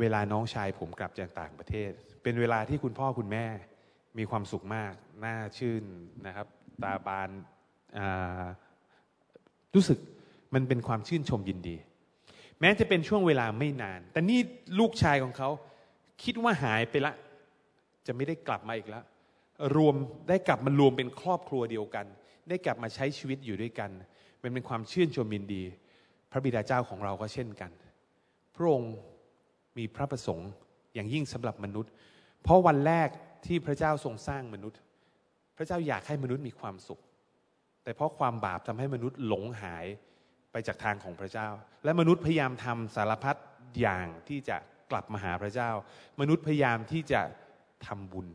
เวลาน้องชายผมกลับจากต่างประเทศ เป็นเวลาที่คุณพ่อคุณแม่มีความสุขมากหน้าชื่นนะครับ ตาบานรู้สึกมันเป็นความชื่นชมยินดี แม้จะเป็นช่วงเวลาไม่นาน แต่นี่ลูกชายของเขาคิดว่าหายไปละ จะไม่ได้กลับมาอีกแล้ว รวมได้กลับมารวมเป็นครอบครัวเดียวกัน ได้กลับมาใช้ชีวิตอยู่ด้วยกัน มันเป็นความชื่นชมยินดี พระบิดาเจ้าของเราก็เช่นกัน พระองค์มีพระประสงค์อย่างยิ่งสำหรับมนุษย์ เพราะวันแรกที่พระเจ้าทรงสร้างมนุษย์ พระเจ้าอยากให้มนุษย์มีความสุข แต่เพราะความบาปทำให้มนุษย์หลงหายไปจากทางของพระเจ้า และมนุษย์พยายามทำสารพัดอย่างที่จะกลับมาหาพระเจ้า มนุษย์พยายามที่จะทำบุญ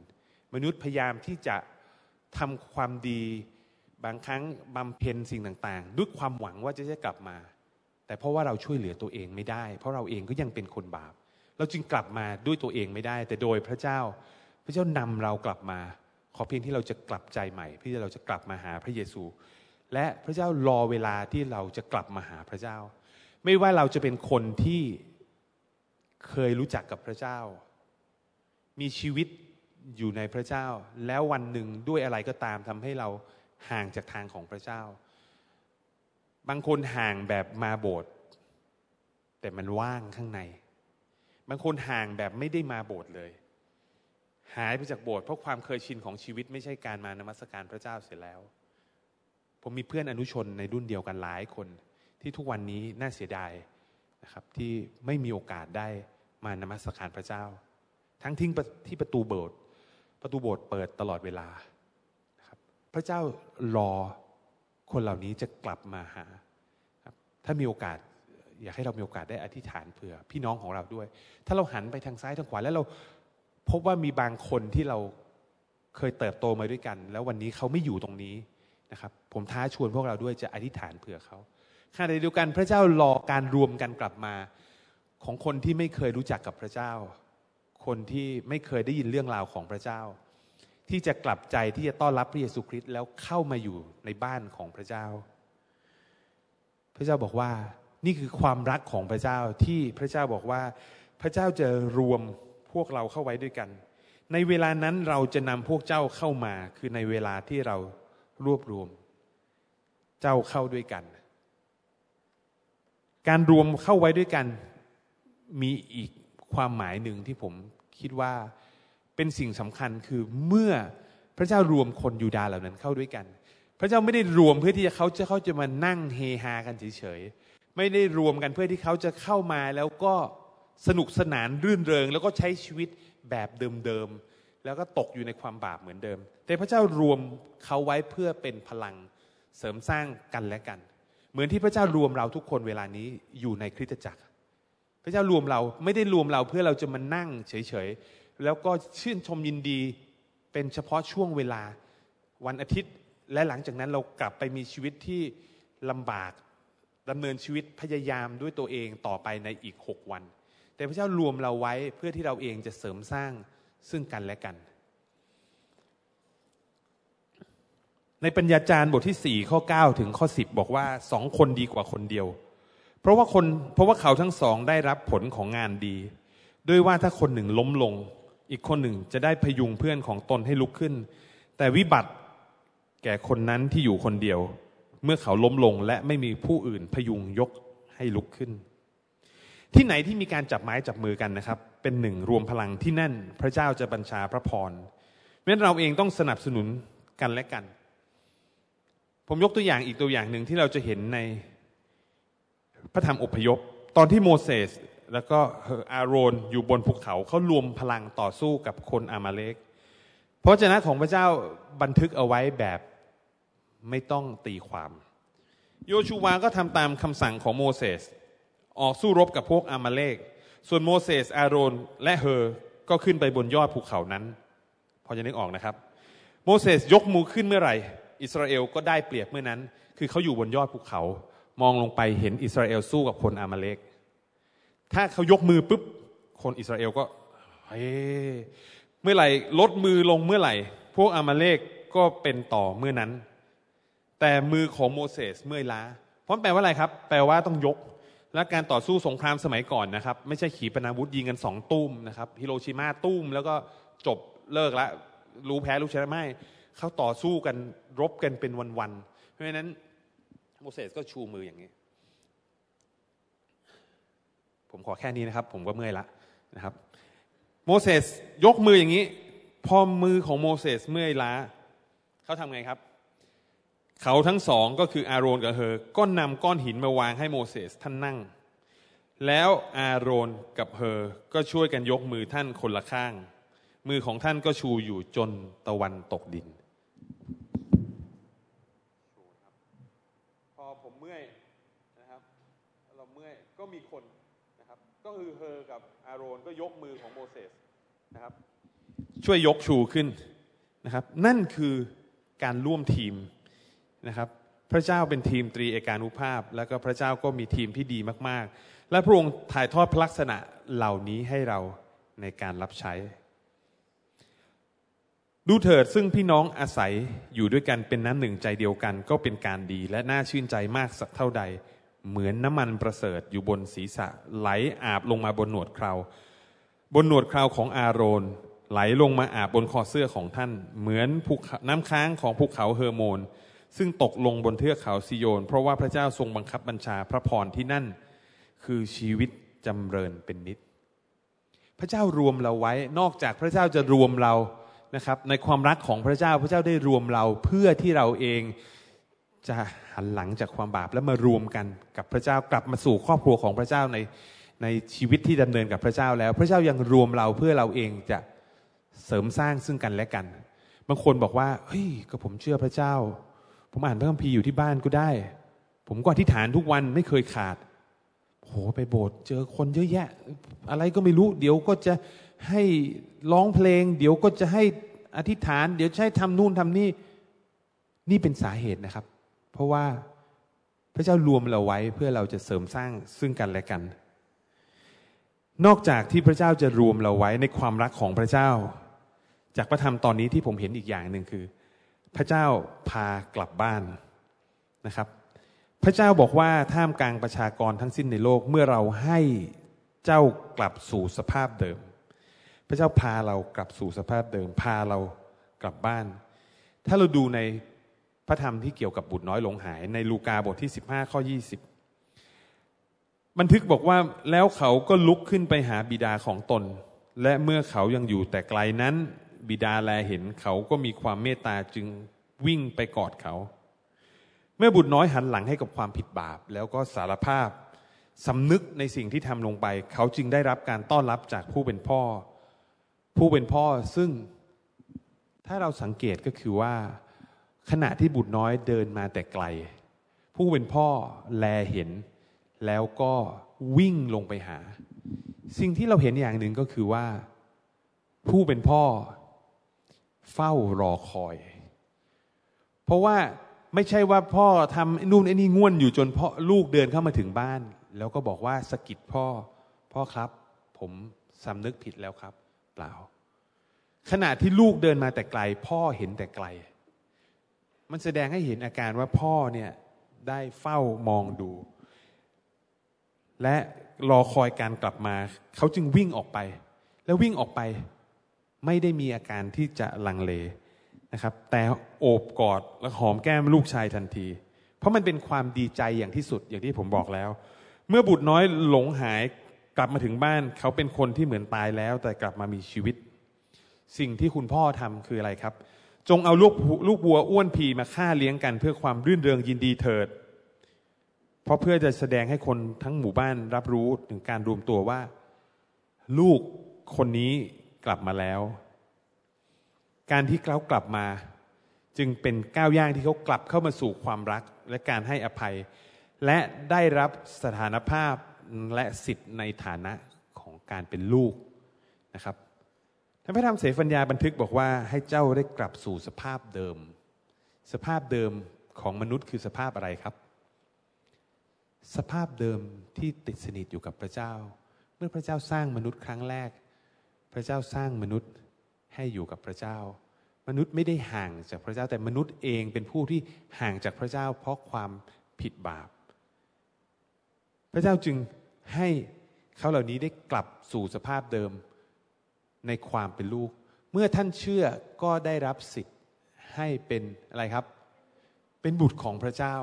มนุษย์พยายามที่จะทำความดีบางครั้งบำเพ็ญสิ่งต่างๆ ด้วยความหวังว่าจะได้กลับมา แต่เพราะว่าเราช่วยเหลือตัวเองไม่ได้ เพราะเราเองก็ยังเป็นคนบาป เราจึงกลับมาด้วยตัวเองไม่ได้ แต่โดยพระเจ้า พระเจ้านำเรากลับมา ขอเพียงที่เราจะกลับใจใหม่เพื่อเราจะกลับมาหาพระเยซู และพระเจ้ารอเวลาที่เราจะกลับมาหาพระเจ้า ไม่ว่าเราจะเป็นคนที่เคยรู้จักกับพระเจ้า มีชีวิต อยู่ในพระเจ้า แล้ววันหนึ่งด้วยอะไรก็ตามทำให้เราห่างจากทางของพระเจ้า บางคนห่างแบบมาโบสถ์แต่มันว่างข้างใน บางคนห่างแบบไม่ได้มาโบสถ์เลย หายไปจากโบสถ์เพราะความเคยชินของชีวิตไม่ใช่การมานมัสการพระเจ้าเสร็จแล้ว ผมมีเพื่อนอนุชนในรุ่นเดียวกันหลายคน ที่ทุกวันนี้น่าเสียดายนะครับที่ไม่มีโอกาสได้มานมัสการพระเจ้า ทั้งทิ้งที่ประตูโบสถ์ ประตูโบสถ์เปิดตลอดเวลาครับพระเจ้ารอคนเหล่านี้จะกลับมาหาครับถ้ามีโอกาสอยากให้เรามีโอกาสได้อธิษฐานเผื่อ พี่น้องของเราด้วย ถ้าเราหันไปทางซ้ายทางขวาแล้วเราพบว่ามีบางคนที่เราเคยเติบโตมาด้วยกัน แล้ววันนี้เขาไม่อยู่ตรงนี้นะครับ ผมท้าชวนพวกเราด้วยจะอธิษฐานเผื่อเขาขณะเดียวกันพระเจ้ารอการรวมกันกลับมา ของคนที่ไม่เคยรู้จักกับพระเจ้า คนที่ไม่เคยได้ยินเรื่องราวของพระเจ้า ที่จะกลับใจที่จะต้อนรับพระเยซูคริสต์แล้วเข้ามาอยู่ในบ้านของพระเจ้า พระเจ้าบอกว่านี่คือความรักของพระเจ้าที่พระเจ้าบอกว่า พระเจ้าจะรวมพวกเราเข้าไว้ด้วยกัน ในเวลานั้นเราจะนำพวกเจ้าเข้ามา คือในเวลาที่เรารวบรวม เจ้าเข้าด้วยกัน การรวมเข้าไว้ด้วยกันมีอีกความหมายหนึ่งที่ผม คิดว่าเป็นสิ่งสำคัญคือเมื่อพระเจ้ารวมคนยูดาเหล่านั้นเข้าด้วยกัน พระเจ้าไม่ได้รวมเพื่อที่จะเขาจะเขาจะมานั่งเฮฮากันเฉยๆไม่ได้รวมกันเพื่อที่เขาจะเข้ามาแล้วก็สนุกสนานรื่นเริง แล้วก็ใช้ชีวิตแบบเดิมๆแล้วก็ตกอยู่ในความบาปเหมือนเดิม แต่พระเจ้ารวมเขาไว้เพื่อเป็นพลังเสริมสร้างกันและกัน เหมือนที่พระเจ้ารวมเราทุกคนเวลานี้อยู่ในคริสตจักร พระเจ้ารวมเราไม่ได้รวมเราเพื่อเราจะมานั่งเฉยๆ แล้วก็ชื่นชมยินดีเป็นเฉพาะช่วงเวลาวันอาทิตย์ และหลังจากนั้นเรากลับไปมีชีวิตที่ลำบากดำเนินชีวิตพยายามด้วยตัวเองต่อไปในอีกหกวัน แต่พระเจ้ารวมเราไว้เพื่อที่เราเองจะเสริมสร้างซึ่งกันและกัน ในปัญญาจารย์บทที่สี่ข้อ 9 ถึงข้อ 10 บอกว่าสองคนดีกว่าคนเดียว เพราะว่าคนเพราะว่าเขาทั้งสองได้รับผลของงานดี ด้วยว่าถ้าคนหนึ่งล้มลง อีกคนหนึ่งจะได้พยุงเพื่อนของตนให้ลุกขึ้น แต่วิบัติแก่คนนั้นที่อยู่คนเดียว เมื่อเขาล้มลงและไม่มีผู้อื่นพยุงยกให้ลุกขึ้น ที่ไหนที่มีการจับไม้จับมือกันนะครับ เป็นหนึ่งรวมพลังที่นั่นพระเจ้าจะบัญชาพระพรเมื่อเราเองต้องสนับสนุนกันและกัน ผมยกตัวอย่างอีกตัวอย่างหนึ่งที่เราจะเห็นใน พระธรรมอพยพ ตอนที่โมเสสแล้วก็อาโรนอยู่บนภูเขาเขารวมพลังต่อสู้กับคนอามาเลกพระเจ้าของพระเจ้าบันทึกเอาไว้แบบไม่ต้องตีความ โยชูวาก็ทำตามคำสั่งของโมเสสออกสู้รบกับพวกอามาเลก ส่วนโมเสสอาโรนและเฮอก็ขึ้นไปบนยอดภูเขานั้น พอจะนึกออกนะครับ โมเสสยกมือขึ้นเมื่อไหร่ อิสราเอลก็ได้เปรียบเมื่อนั้น คือเขาอยู่บนยอดภูเขา มองลงไปเห็นอิสราเอลสู้กับคนอามาเลก ถ้าเขายกมือปุ๊บ คนอิสราเอลก็เฮ้เมื่อไหร่ลดมือลงเมื่อไหร่ พวกอามาเลกก็เป็นต่อเมื่อนั้น แต่มือของโมเสสเมื่อยล้าเพราะแปลว่าอะไรครับ แปลว่าต้องยก และการต่อสู้สงครามสมัยก่อนนะครับ ไม่ใช่ขีปนาวุธยิงกันสองตุ้มนะครับฮิโรชิมาตุ้มแล้วก็จบเลิกละรู้แพ้รู้ชนะไม่เขาต่อสู้กันรบกันเป็นวันๆเพราะฉะนั้น โมเสสก็ชูมืออย่างนี้ ผมขอแค่นี้นะครับ ผมก็เมื่อยละนะครับ โมเสสยกมืออย่างนี้ พอมือของโมเสสเมื่อยล้าเขาทำไงครับ เขาทั้งสองก็คืออาโรนกับเฮอก็นำก้อนหินมาวางให้โมเสสท่านนั่ง แล้วอาโรนกับเฮอก็ช่วยกันยกมือท่านคนละข้าง มือของท่านก็ชูอยู่จนตะวันตกดิน พอผมเมื่อยนะครับ เรา เมื่อยก็มีคนก็คือเฮอกับอาโรนก็ยกมือของโมเสสนะครับ ช่วยยกชูขึ้นนะครับ นั่นคือการร่วมทีมนะครับ พระเจ้าเป็นทีมตรีเอกานุภาพ แล้วก็พระเจ้าก็มีทีมที่ดีมาก ๆ และพระองค์ถ่ายทอดพลักษณะเหล่านี้ให้เราในการรับใช้ ดูเถิดซึ่งพี่น้องอาศัยอยู่ด้วยกันเป็นน้ำหนึ่งใจเดียวกัน ก็เป็นการดีและน่าชื่นใจมากสักเท่าใด เหมือนน้ำมันประเสริฐอยู่บนศีรษะ ไหลอาบลงมาบนหนวดเครา บนหนวดเคราของอาโรน ไหลลงมาอาบบนคอเสื้อของท่าน เหมือนน้ำค้างของภูเขาเฮอร์โมน ซึ่งตกลงบนเทือกเขาซิโยน เพราะว่าพระเจ้าทรงบังคับบัญชาพระพรที่นั่น คือชีวิตจำเริญเป็นนิด พระเจ้ารวมเราไว้นอกจากพระเจ้าจะรวมเรานะครับในความรักของพระเจ้าพระเจ้าได้รวมเราเพื่อที่เราเอง จะหันหลังจากความบาปแล้วมารวมกันกับพระเจ้ากลับมาสู่ครอบครัวของพระเจ้าในในชีวิตที่ดำเนินกับพระเจ้าแล้ว พระเจ้ายังรวมเราเพื่อเราเองจะเสริมสร้างซึ่งกันและกัน บางคนบอกว่าเฮ้ยก็ผมเชื่อพระเจ้า ผมอ่านพระคัมภีร์อยู่ที่บ้านก็ได้ ผมก็อธิษฐานทุกวันไม่เคยขาดโหไปโบสถ์เจอคนเยอะแยะ อะไรก็ไม่รู้ เดี๋ยวก็จะให้ร้องเพลง เดี๋ยวก็จะให้อธิษฐาน เดี๋ยวใช้ทำนู่นทำนี่นี่เป็นสาเหตุนะครับ เพราะว่าพระเจ้ารวมเราไว้เพื่อเราจะเสริมสร้างซึ่งกันและกัน นอกจากที่พระเจ้าจะรวมเราไว้ในความรักของพระเจ้า จากพระธรรมตอนนี้ที่ผมเห็นอีกอย่างหนึ่งคือ พระเจ้าพากลับบ้านนะครับ พระเจ้าบอกว่าท่ามกลางประชากรทั้งสิ้นในโลกเมื่อเราให้เจ้ากลับสู่สภาพเดิม พระเจ้าพาเรากลับสู่สภาพเดิม พาเรากลับบ้าน ถ้าเราดูใน พระธรรมที่เกี่ยวกับบุตรน้อยหลงหาย ในลูกาบทที่15ข้อ20บันทึกบอกว่าแล้วเขาก็ลุกขึ้นไปหาบิดาของตน และเมื่อเขายังอยู่แต่ไกลนั้น บิดาแลเห็นเขาก็มีความเมตตาจึงวิ่งไปกอดเขา เมื่อบุตรน้อยหันหลังให้กับความผิดบาป แล้วก็สารภาพสำนึกในสิ่งที่ทำลงไป เขาจึงได้รับการต้อนรับจากผู้เป็นพ่อ ผู้เป็นพ่อซึ่งถ้าเราสังเกตก็คือว่า ขณะที่บุตรน้อยเดินมาแต่ไกล ผู้เป็นพ่อแลเห็น แล้วก็วิ่งลงไปหา สิ่งที่เราเห็นอย่างหนึ่งก็คือว่า ผู้เป็นพ่อ เฝ้ารอคอย เพราะว่าไม่ใช่ว่าพ่อทำนู่นไอ้นี่ง่วนอยู่จนพ่อลูกเดินเข้ามาถึงบ้าน แล้วก็บอกว่าสกิดพ่อ พ่อครับ ผมสำนึกผิดแล้วครับ เปล่า ขณะที่ลูกเดินมาแต่ไกล พ่อเห็นแต่ไกล มันแสดงให้เห็นอาการว่าพ่อเนี่ยได้เฝ้ามองดู และรอคอยการกลับมา เขาจึงวิ่งออกไป แล้ววิ่งออกไปไม่ได้มีอาการที่จะลังเลนะครับ แต่โอบกอดและหอมแก้มลูกชายทันที เพราะมันเป็นความดีใจอย่างที่สุดอย่างที่ผมบอกแล้ว เมื่อบุตรน้อยหลงหายกลับมาถึงบ้าน เขาเป็นคนที่เหมือนตายแล้ว แต่กลับมามีชีวิต สิ่งที่คุณพ่อทำคืออะไรครับ จงเอาลูกลูกวัวอ้วนพีมาฆ่าเลี้ยงกัน เพื่อความรื่นเริงยินดีเถิด เพราะเพื่อจะแสดงให้คนทั้งหมู่บ้านรับรู้ถึงการรวมตัวว่า ลูกคนนี้กลับมาแล้ว การที่เขากลับมา จึงเป็นก้าวย่างที่เขากลับเข้ามาสู่ความรักและการให้อภัย และได้รับสถานภาพและสิทธิ์ในฐานะของการเป็นลูกนะครับ ท่านพระธรรมเสฟัญญาบันทึกบอกว่าให้เจ้าได้กลับสู่สภาพเดิม สภาพเดิมของมนุษย์คือสภาพอะไรครับ สภาพเดิมที่ติดสนิทอยู่กับพระเจ้า เมื่อพระเจ้าสร้างมนุษย์ครั้งแรก พระเจ้าสร้างมนุษย์ให้อยู่กับพระเจ้า มนุษย์ไม่ได้ห่างจากพระเจ้าแต่มนุษย์เองเป็นผู้ที่ห่างจากพระเจ้า เพราะความผิดบาป พระเจ้าจึงให้เขาเหล่านี้ได้กลับสู่สภาพเดิม ในความเป็นลูก เมื่อท่านเชื่อก็ได้รับสิทธิ์ให้เป็นอะไรครับ เป็นบุตรของพระเจ้า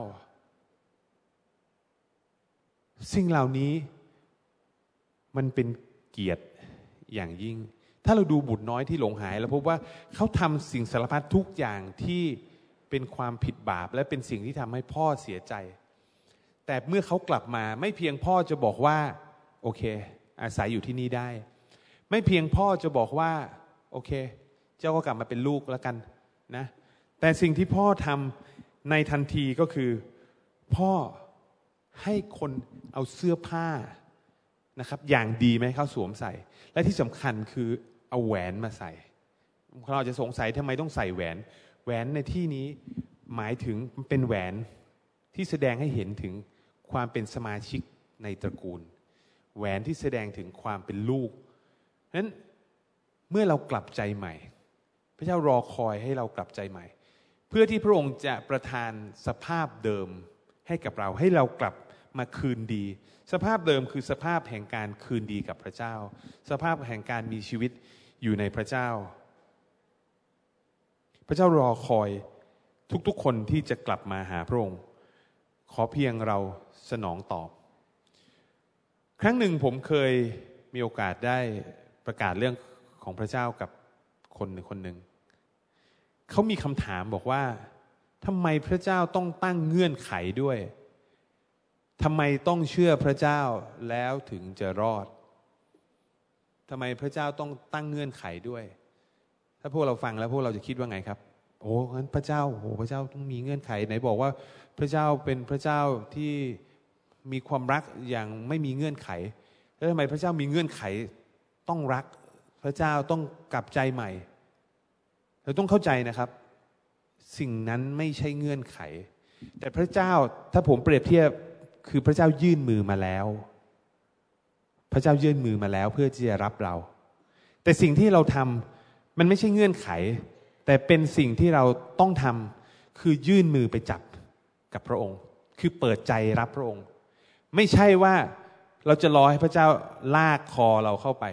สิ่งเหล่านี้มันเป็นเกียรติอย่างยิ่ง ถ้าเราดูบุตรน้อยที่หลงหายเราพบว่าเขาทำสิ่งสารพัดทุกอย่างที่เป็นความผิดบาป และเป็นสิ่งที่ทำให้พ่อเสียใจ แต่เมื่อเขากลับมาไม่เพียงพ่อจะบอกว่า โอเค อาศัยอยู่ที่นี่ได้ ไม่เพียงพ่อจะบอกว่า โอเค เจ้าก็กลับมาเป็นลูกแล้วกันนะแต่สิ่งที่พ่อทำในทันทีก็คือ พ่อให้คนเอาเสื้อผ้านะครับ อย่างดีไหมเขาสวมใส่ และที่สำคัญคือเอาแหวนมาใส่เราอาจจะสงสัยทำไมต้องใส่แหวน แหวนในที่นี้หมายถึงเป็นแหวนที่แสดงให้เห็นถึงความเป็นสมาชิกในตระกูล แหวนที่แสดงถึงความเป็นลูก นั้นเมื่อเรากลับใจใหม่ พระเจ้ารอคอยให้เรากลับใจใหม่ เพื่อที่พระองค์จะประทานสภาพเดิมให้กับเราให้เรากลับมาคืนดี สภาพเดิมคือสภาพแห่งการคืนดีกับพระเจ้า สภาพแห่งการมีชีวิตอยู่ในพระเจ้า พระเจ้ารอคอยทุกๆคนที่จะกลับมาหาพระองค์ ขอเพียงเราสนองตอบ ครั้งหนึ่งผมเคยมีโอกาสได้ ประกาศเรื่องของพระเจ้ากับคนหนึ่งคนหนึ่งเขามีคำถามบอกว่าทำไมพระเจ้าต้องตั้งเงื่อนไขด้วยทำไมต้องเชื่อพระเจ้าแล้วถึงจะรอดทำไมพระเจ้าต้องตั้งเงื่อนไขด้วย ถ้าพวกเราฟังแล้วพวกเราจะคิดว่าไงครับ โอ้งั้นพระเจ้าโอ้พระเจ้าต้องมีเงื่อนไขไหนบอกว่าพระเจ้าเป็นพระเจ้าที่มีความรักอย่างไม่มีเงื่อนไข แล้วทำไมพระเจ้ามีเงื่อนไข ต้องรักพระเจ้าต้องกลับใจใหม่ เราต้องเข้าใจนะครับ สิ่งนั้นไม่ใช่เงื่อนไข แต่พระเจ้าถ้าผมเปรียบเทียบคือพระเจ้ายื่นมือมาแล้ว พระเจ้ายื่นมือมาแล้วเพื่อที่จะรับเรา แต่สิ่งที่เราทำมันไม่ใช่เงื่อนไข แต่เป็นสิ่งที่เราต้องทำคือยื่นมือไปจับกับพระองค์ คือเปิดใจรับพระองค์ ไม่ใช่ว่าเราจะรอให้พระเจ้าลากคอเราเข้าไป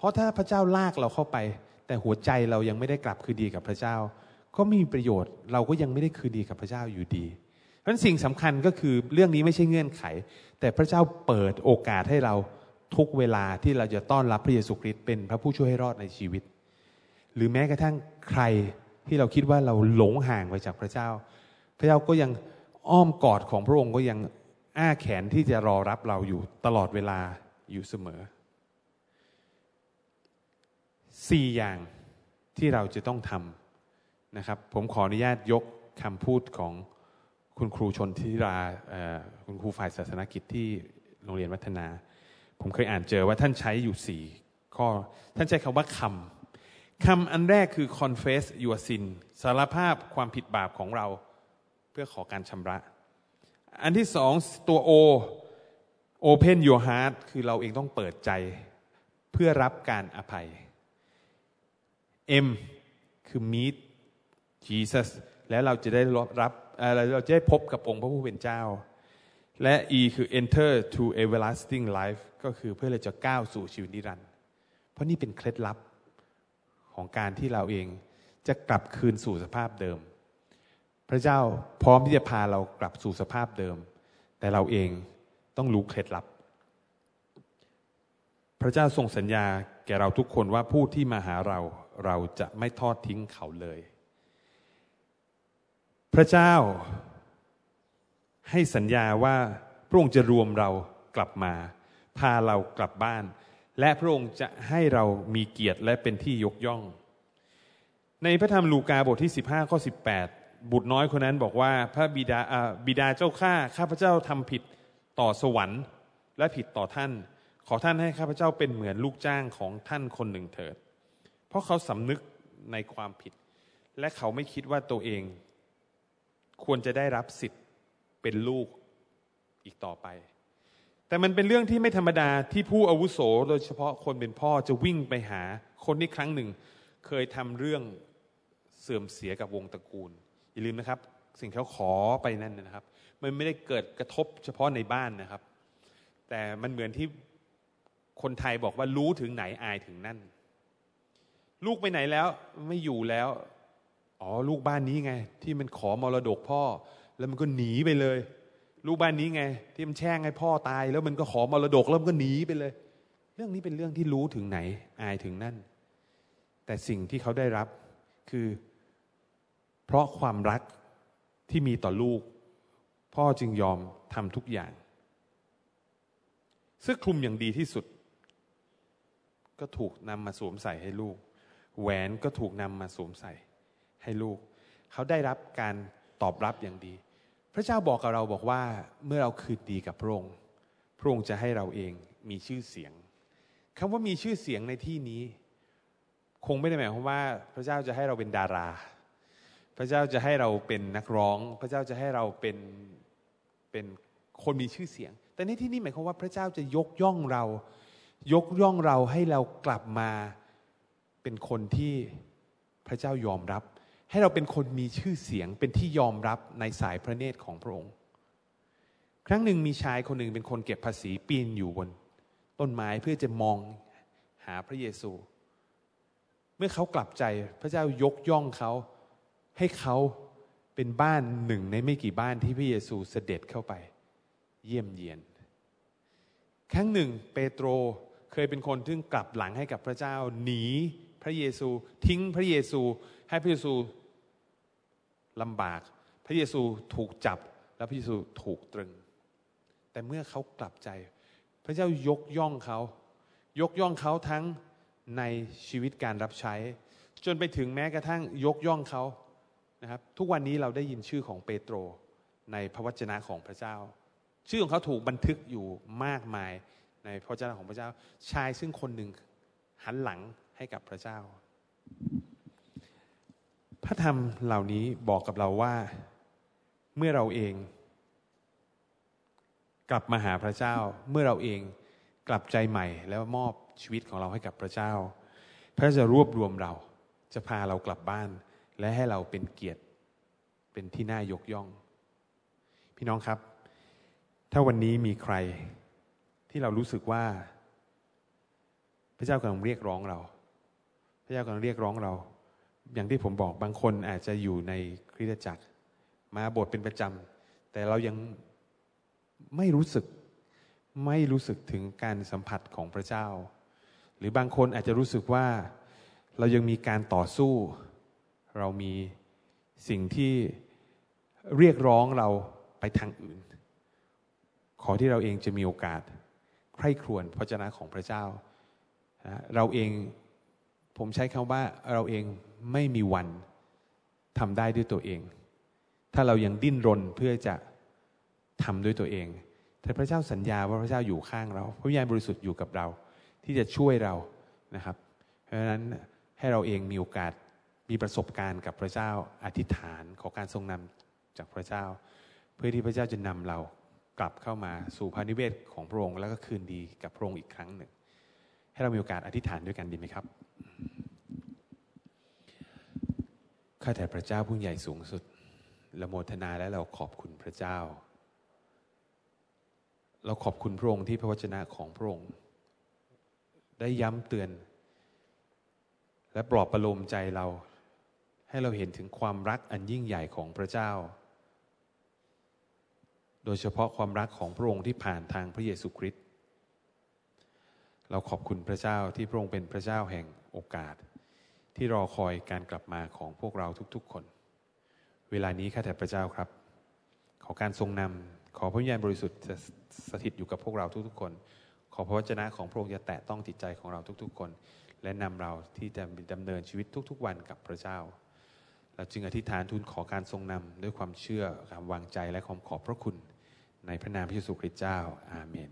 เพราะถ้าพระเจ้าลากเราเข้าไป แต่หัวใจเรายังไม่ได้กลับคืนดีกับพระเจ้า ก็ไม่มีประโยชน์เราก็ยังไม่ได้คืนดีกับพระเจ้าอยู่ดีเพราะฉะนั้นสิ่งสำคัญก็คือเรื่องนี้ไม่ใช่เงื่อนไข แต่พระเจ้าเปิดโอกาสให้เราทุกเวลาที่เราจะต้อนรับพระเยซูคริสต์เป็นพระผู้ช่วยให้รอดในชีวิต หรือแม้กระทั่งใครที่เราคิดว่าเราหลงห่างไปจากพระเจ้า พระเจ้าก็ยังอ้อมกอดของพระองค์ก็ยังอ้าแขนที่จะรอรับเราอยู่ตลอดเวลาอยู่เสมอ สี่อย่างที่เราจะต้องทำนะครับ ผมขออนุญาตยกคำพูดของคุณครูชนทิราคุณครูฝ่ายศาสนกิจที่โรงเรียนวัฒนา ผมเคยอ่านเจอว่าท่านใช้อยู่สี่ข้อ ท่านใช้คำว่าคำคำอันแรกคือ confess your sin สารภาพความผิดบาปของเราเพื่อขอการชำระ อันที่สองตัว O open your heart คือเราเองต้องเปิดใจ เพื่อรับการอภัย M คือ meet Jesus แล้วเราจะได้รับเราจะได้พบกับองค์พระผู้เป็นเจ้า และ E คือ enter to everlasting life ก็คือเพื่อเราจะก้าวสู่ชีวิตนิรันดร์เพราะนี่เป็นเคล็ดลับของการที่เราเองจะกลับคืนสู่สภาพเดิม พระเจ้าพร้อมที่จะพาเรากลับสู่สภาพเดิม แต่เราเองต้องรู้เคล็ดลับ พระเจ้าทรงสัญญาแก่เราทุกคนว่าผู้ที่มาหาเรา เราจะไม่ทอดทิ้งเขาเลย พระเจ้าให้สัญญาว่าพระองค์จะรวมเรากลับมา พาเรากลับบ้าน และพระองค์จะให้เรามีเกียรติและเป็นที่ยกย่อง ในพระธรรมลูกาบทที่ 15ข้อ18 บุตรน้อยคนนั้นบอกว่าพระบิดาบิดาเจ้าข้าข้าพระเจ้าทำผิดต่อสวรรค์และผิดต่อท่าน ขอท่านให้ข้าพเจ้าเป็นเหมือนลูกจ้างของท่านคนหนึ่งเถิด เพราะเขาสำนึกในความผิด และเขาไม่คิดว่าตัวเอง ควรจะได้รับสิทธิ์เป็นลูกอีกต่อไป แต่มันเป็นเรื่องที่ไม่ธรรมดาที่ผู้อาวุโสโดยเฉพาะคนเป็นพ่อจะวิ่งไปหาคนที่ครั้งหนึ่ง เคยทำเรื่องเสื่อมเสียกับวงตระกูล อย่าลืมนะครับ สิ่งที่เขาขอไปนั่นนะครับ มันไม่ได้เกิดกระทบเฉพาะในบ้านนะครับ แต่มันเหมือนที่คนไทยบอกว่ารู้ถึงไหนอายถึงนั่น ลูกไปไหนแล้ว ไม่อยู่แล้ว อ๋อ ลูกบ้านนี้ไง ที่มันขอมรดกพ่อ แล้วมันก็หนีไปเลย ลูกบ้านนี้ไง ที่มันแช่งให้พ่อตาย แล้วมันก็ขอมรดกแล้วมันก็หนีไปเลย เรื่องนี้เป็นเรื่องที่รู้ถึงไหน อายถึงนั่น แต่สิ่งที่เขาได้รับคือ เพราะความรักที่มีต่อลูก พ่อจึงยอมทำทุกอย่างเสื้อคลุมอย่างดีที่สุด ก็ถูกนำมาสวมใส่ให้ลูก แหวนก็ถูกนำมาสวมใส่ ให้ลูก เขาได้รับการตอบรับอย่างดี พระเจ้าบอกกับเราบอกว่าเมื่อเราคืนดีกับพระองค์พระองค์จะให้เราเองมีชื่อเสียงคำว่ามีชื่อเสียงในที่นี้ คงไม่ได้หมายความว่า พระเจ้าจะให้เราเป็นดารา พระเจ้าจะให้เราเป็นนักร้อง พระเจ้าจะให้เราเป็นเป็นคนมีชื่อเสียง แต่ในที่นี้หมายความว่าพระเจ้าจะยกย่องเรา ยกย่องเราให้เรากลับมา เป็นคนที่พระเจ้ายอมรับ ให้เราเป็นคนมีชื่อเสียงเป็นที่ยอมรับในสายพระเนตรของพระองค์ ครั้งหนึ่งมีชายคนหนึ่งเป็นคนเก็บภาษีปีนอยู่บน ต้นไม้เพื่อจะมองหาพระเยซู เมื่อเขากลับใจพระเจ้ายกย่องเขาให้เขาเป็นบ้านหนึ่งในไม่กี่บ้านที่พระเยซูเสด็จเข้าไป เยี่ยมเยียน ครั้งหนึ่งเปโตรเคยเป็นคนที่กลับหลังให้กับพระเจ้าหนี พระเยซู ทิ้งพระเยซูให้พระเยซูลำบาก พระเยซูถูกจับแล้วพระเยซูถูกตรึง แต่เมื่อเขากลับใจ พระเจ้ายกย่องเขา ยกย่องเขาทั้งในชีวิตการรับใช้ จนไปถึงแม้กระทั่งยกย่องเขานะครับทุกวันนี้เราได้ยินชื่อของเปโตรในพระวจนะของพระเจ้า ชื่อของเขาถูกบันทึกอยู่มากมายในพระวจนะของพระเจ้า ชายซึ่งคนหนึ่งหันหลัง ให้กับพระเจ้า พระธรรมเหล่านี้บอกกับเราว่า เมื่อเราเอง กลับมาหาพระเจ้า เมื่อเราเองกลับใจใหม่แล้วมอบชีวิตของเราให้กับพระเจ้า พระจะรวบรวมเราจะพาเรากลับบ้าน และให้เราเป็นเกียรติเป็นที่น่ายกย่อง พี่น้องครับ ถ้าวันนี้มีใครที่เรารู้สึกว่า พระเจ้ากำลังเรียกร้องเรา ระเจ้ากำลังเรียกร้องเรา อย่างที่ผมบอกบางคนอาจจะอยู่ในคริสตจักร มาโบสถ์เป็นประจำแต่เรายังไม่รู้สึกไม่รู้สึกถึงการสัมผัสของพระเจ้า หรือบางคนอาจจะรู้สึกว่าเรายังมีการต่อสู้ เรามีสิ่งที่เรียกร้องเราไปทางอื่น ขอที่เราเองจะมีโอกาสใคร่ครวญพระเจ้าของพระเจ้า เราเอง ผมใช้คำว่าเราเองไม่มีวันทำได้ด้วยตัวเอง ถ้าเรายังดิ้นรนเพื่อจะทำด้วยตัวเอง แต่พระเจ้าสัญญาว่าพระเจ้าอยู่ข้างเรา พระวิญญาณบริสุทธิ์อยู่กับเรา ที่จะช่วยเรานะครับ เพราะฉะนั้นให้เราเองมีโอกาสมีประสบการณ์กับพระเจ้าอธิษฐานขอการทรงนำจากพระเจ้า เพื่อที่พระเจ้าจะนำเรากลับเข้ามาสู่พานิเวศของพระองค์แล้วก็คืนดีกับพระองค์อีกครั้งหนึ่ง ให้เรามีโอกาสอธิษฐานด้วยกันดีไหมครับ ข้าแต่พระเจ้าผู้ใหญ่สูงสุดละโมทนาและเราขอบคุณพระเจ้า เราขอบคุณพระองค์ที่พระวจนะของพระองค์ ได้ย้ำเตือน และปลอบประโลมใจเรา ให้เราเห็นถึงความรักอันยิ่งใหญ่ของพระเจ้า โดยเฉพาะความรักของพระองค์ที่ผ่านทางพระเยซูคริสต์เราขอบคุณพระเจ้าที่พระองค์เป็นพระเจ้าแห่ง โอกาส ที่รอคอยการกลับมาของพวกเราทุกๆคน เวลานี้ข้าแต่พระเจ้าครับ ขอการทรงนำขอพระวิญญาณบริสุทธิ์สถิตอยู่กับพวกเราทุกๆคน ขอพระวจนะของพระองค์จะแตะต้องจิตใจของเราทุกๆคน และนำเราที่จะดำเนินชีวิตทุก ๆ วันกับพระเจ้าเราจึงอธิษฐานทูลขอการทรงนำด้วยความเชื่อความวางใจและความขอบพระคุณ ในพระนามพระเยซูคริสต์เจ้า อาเมน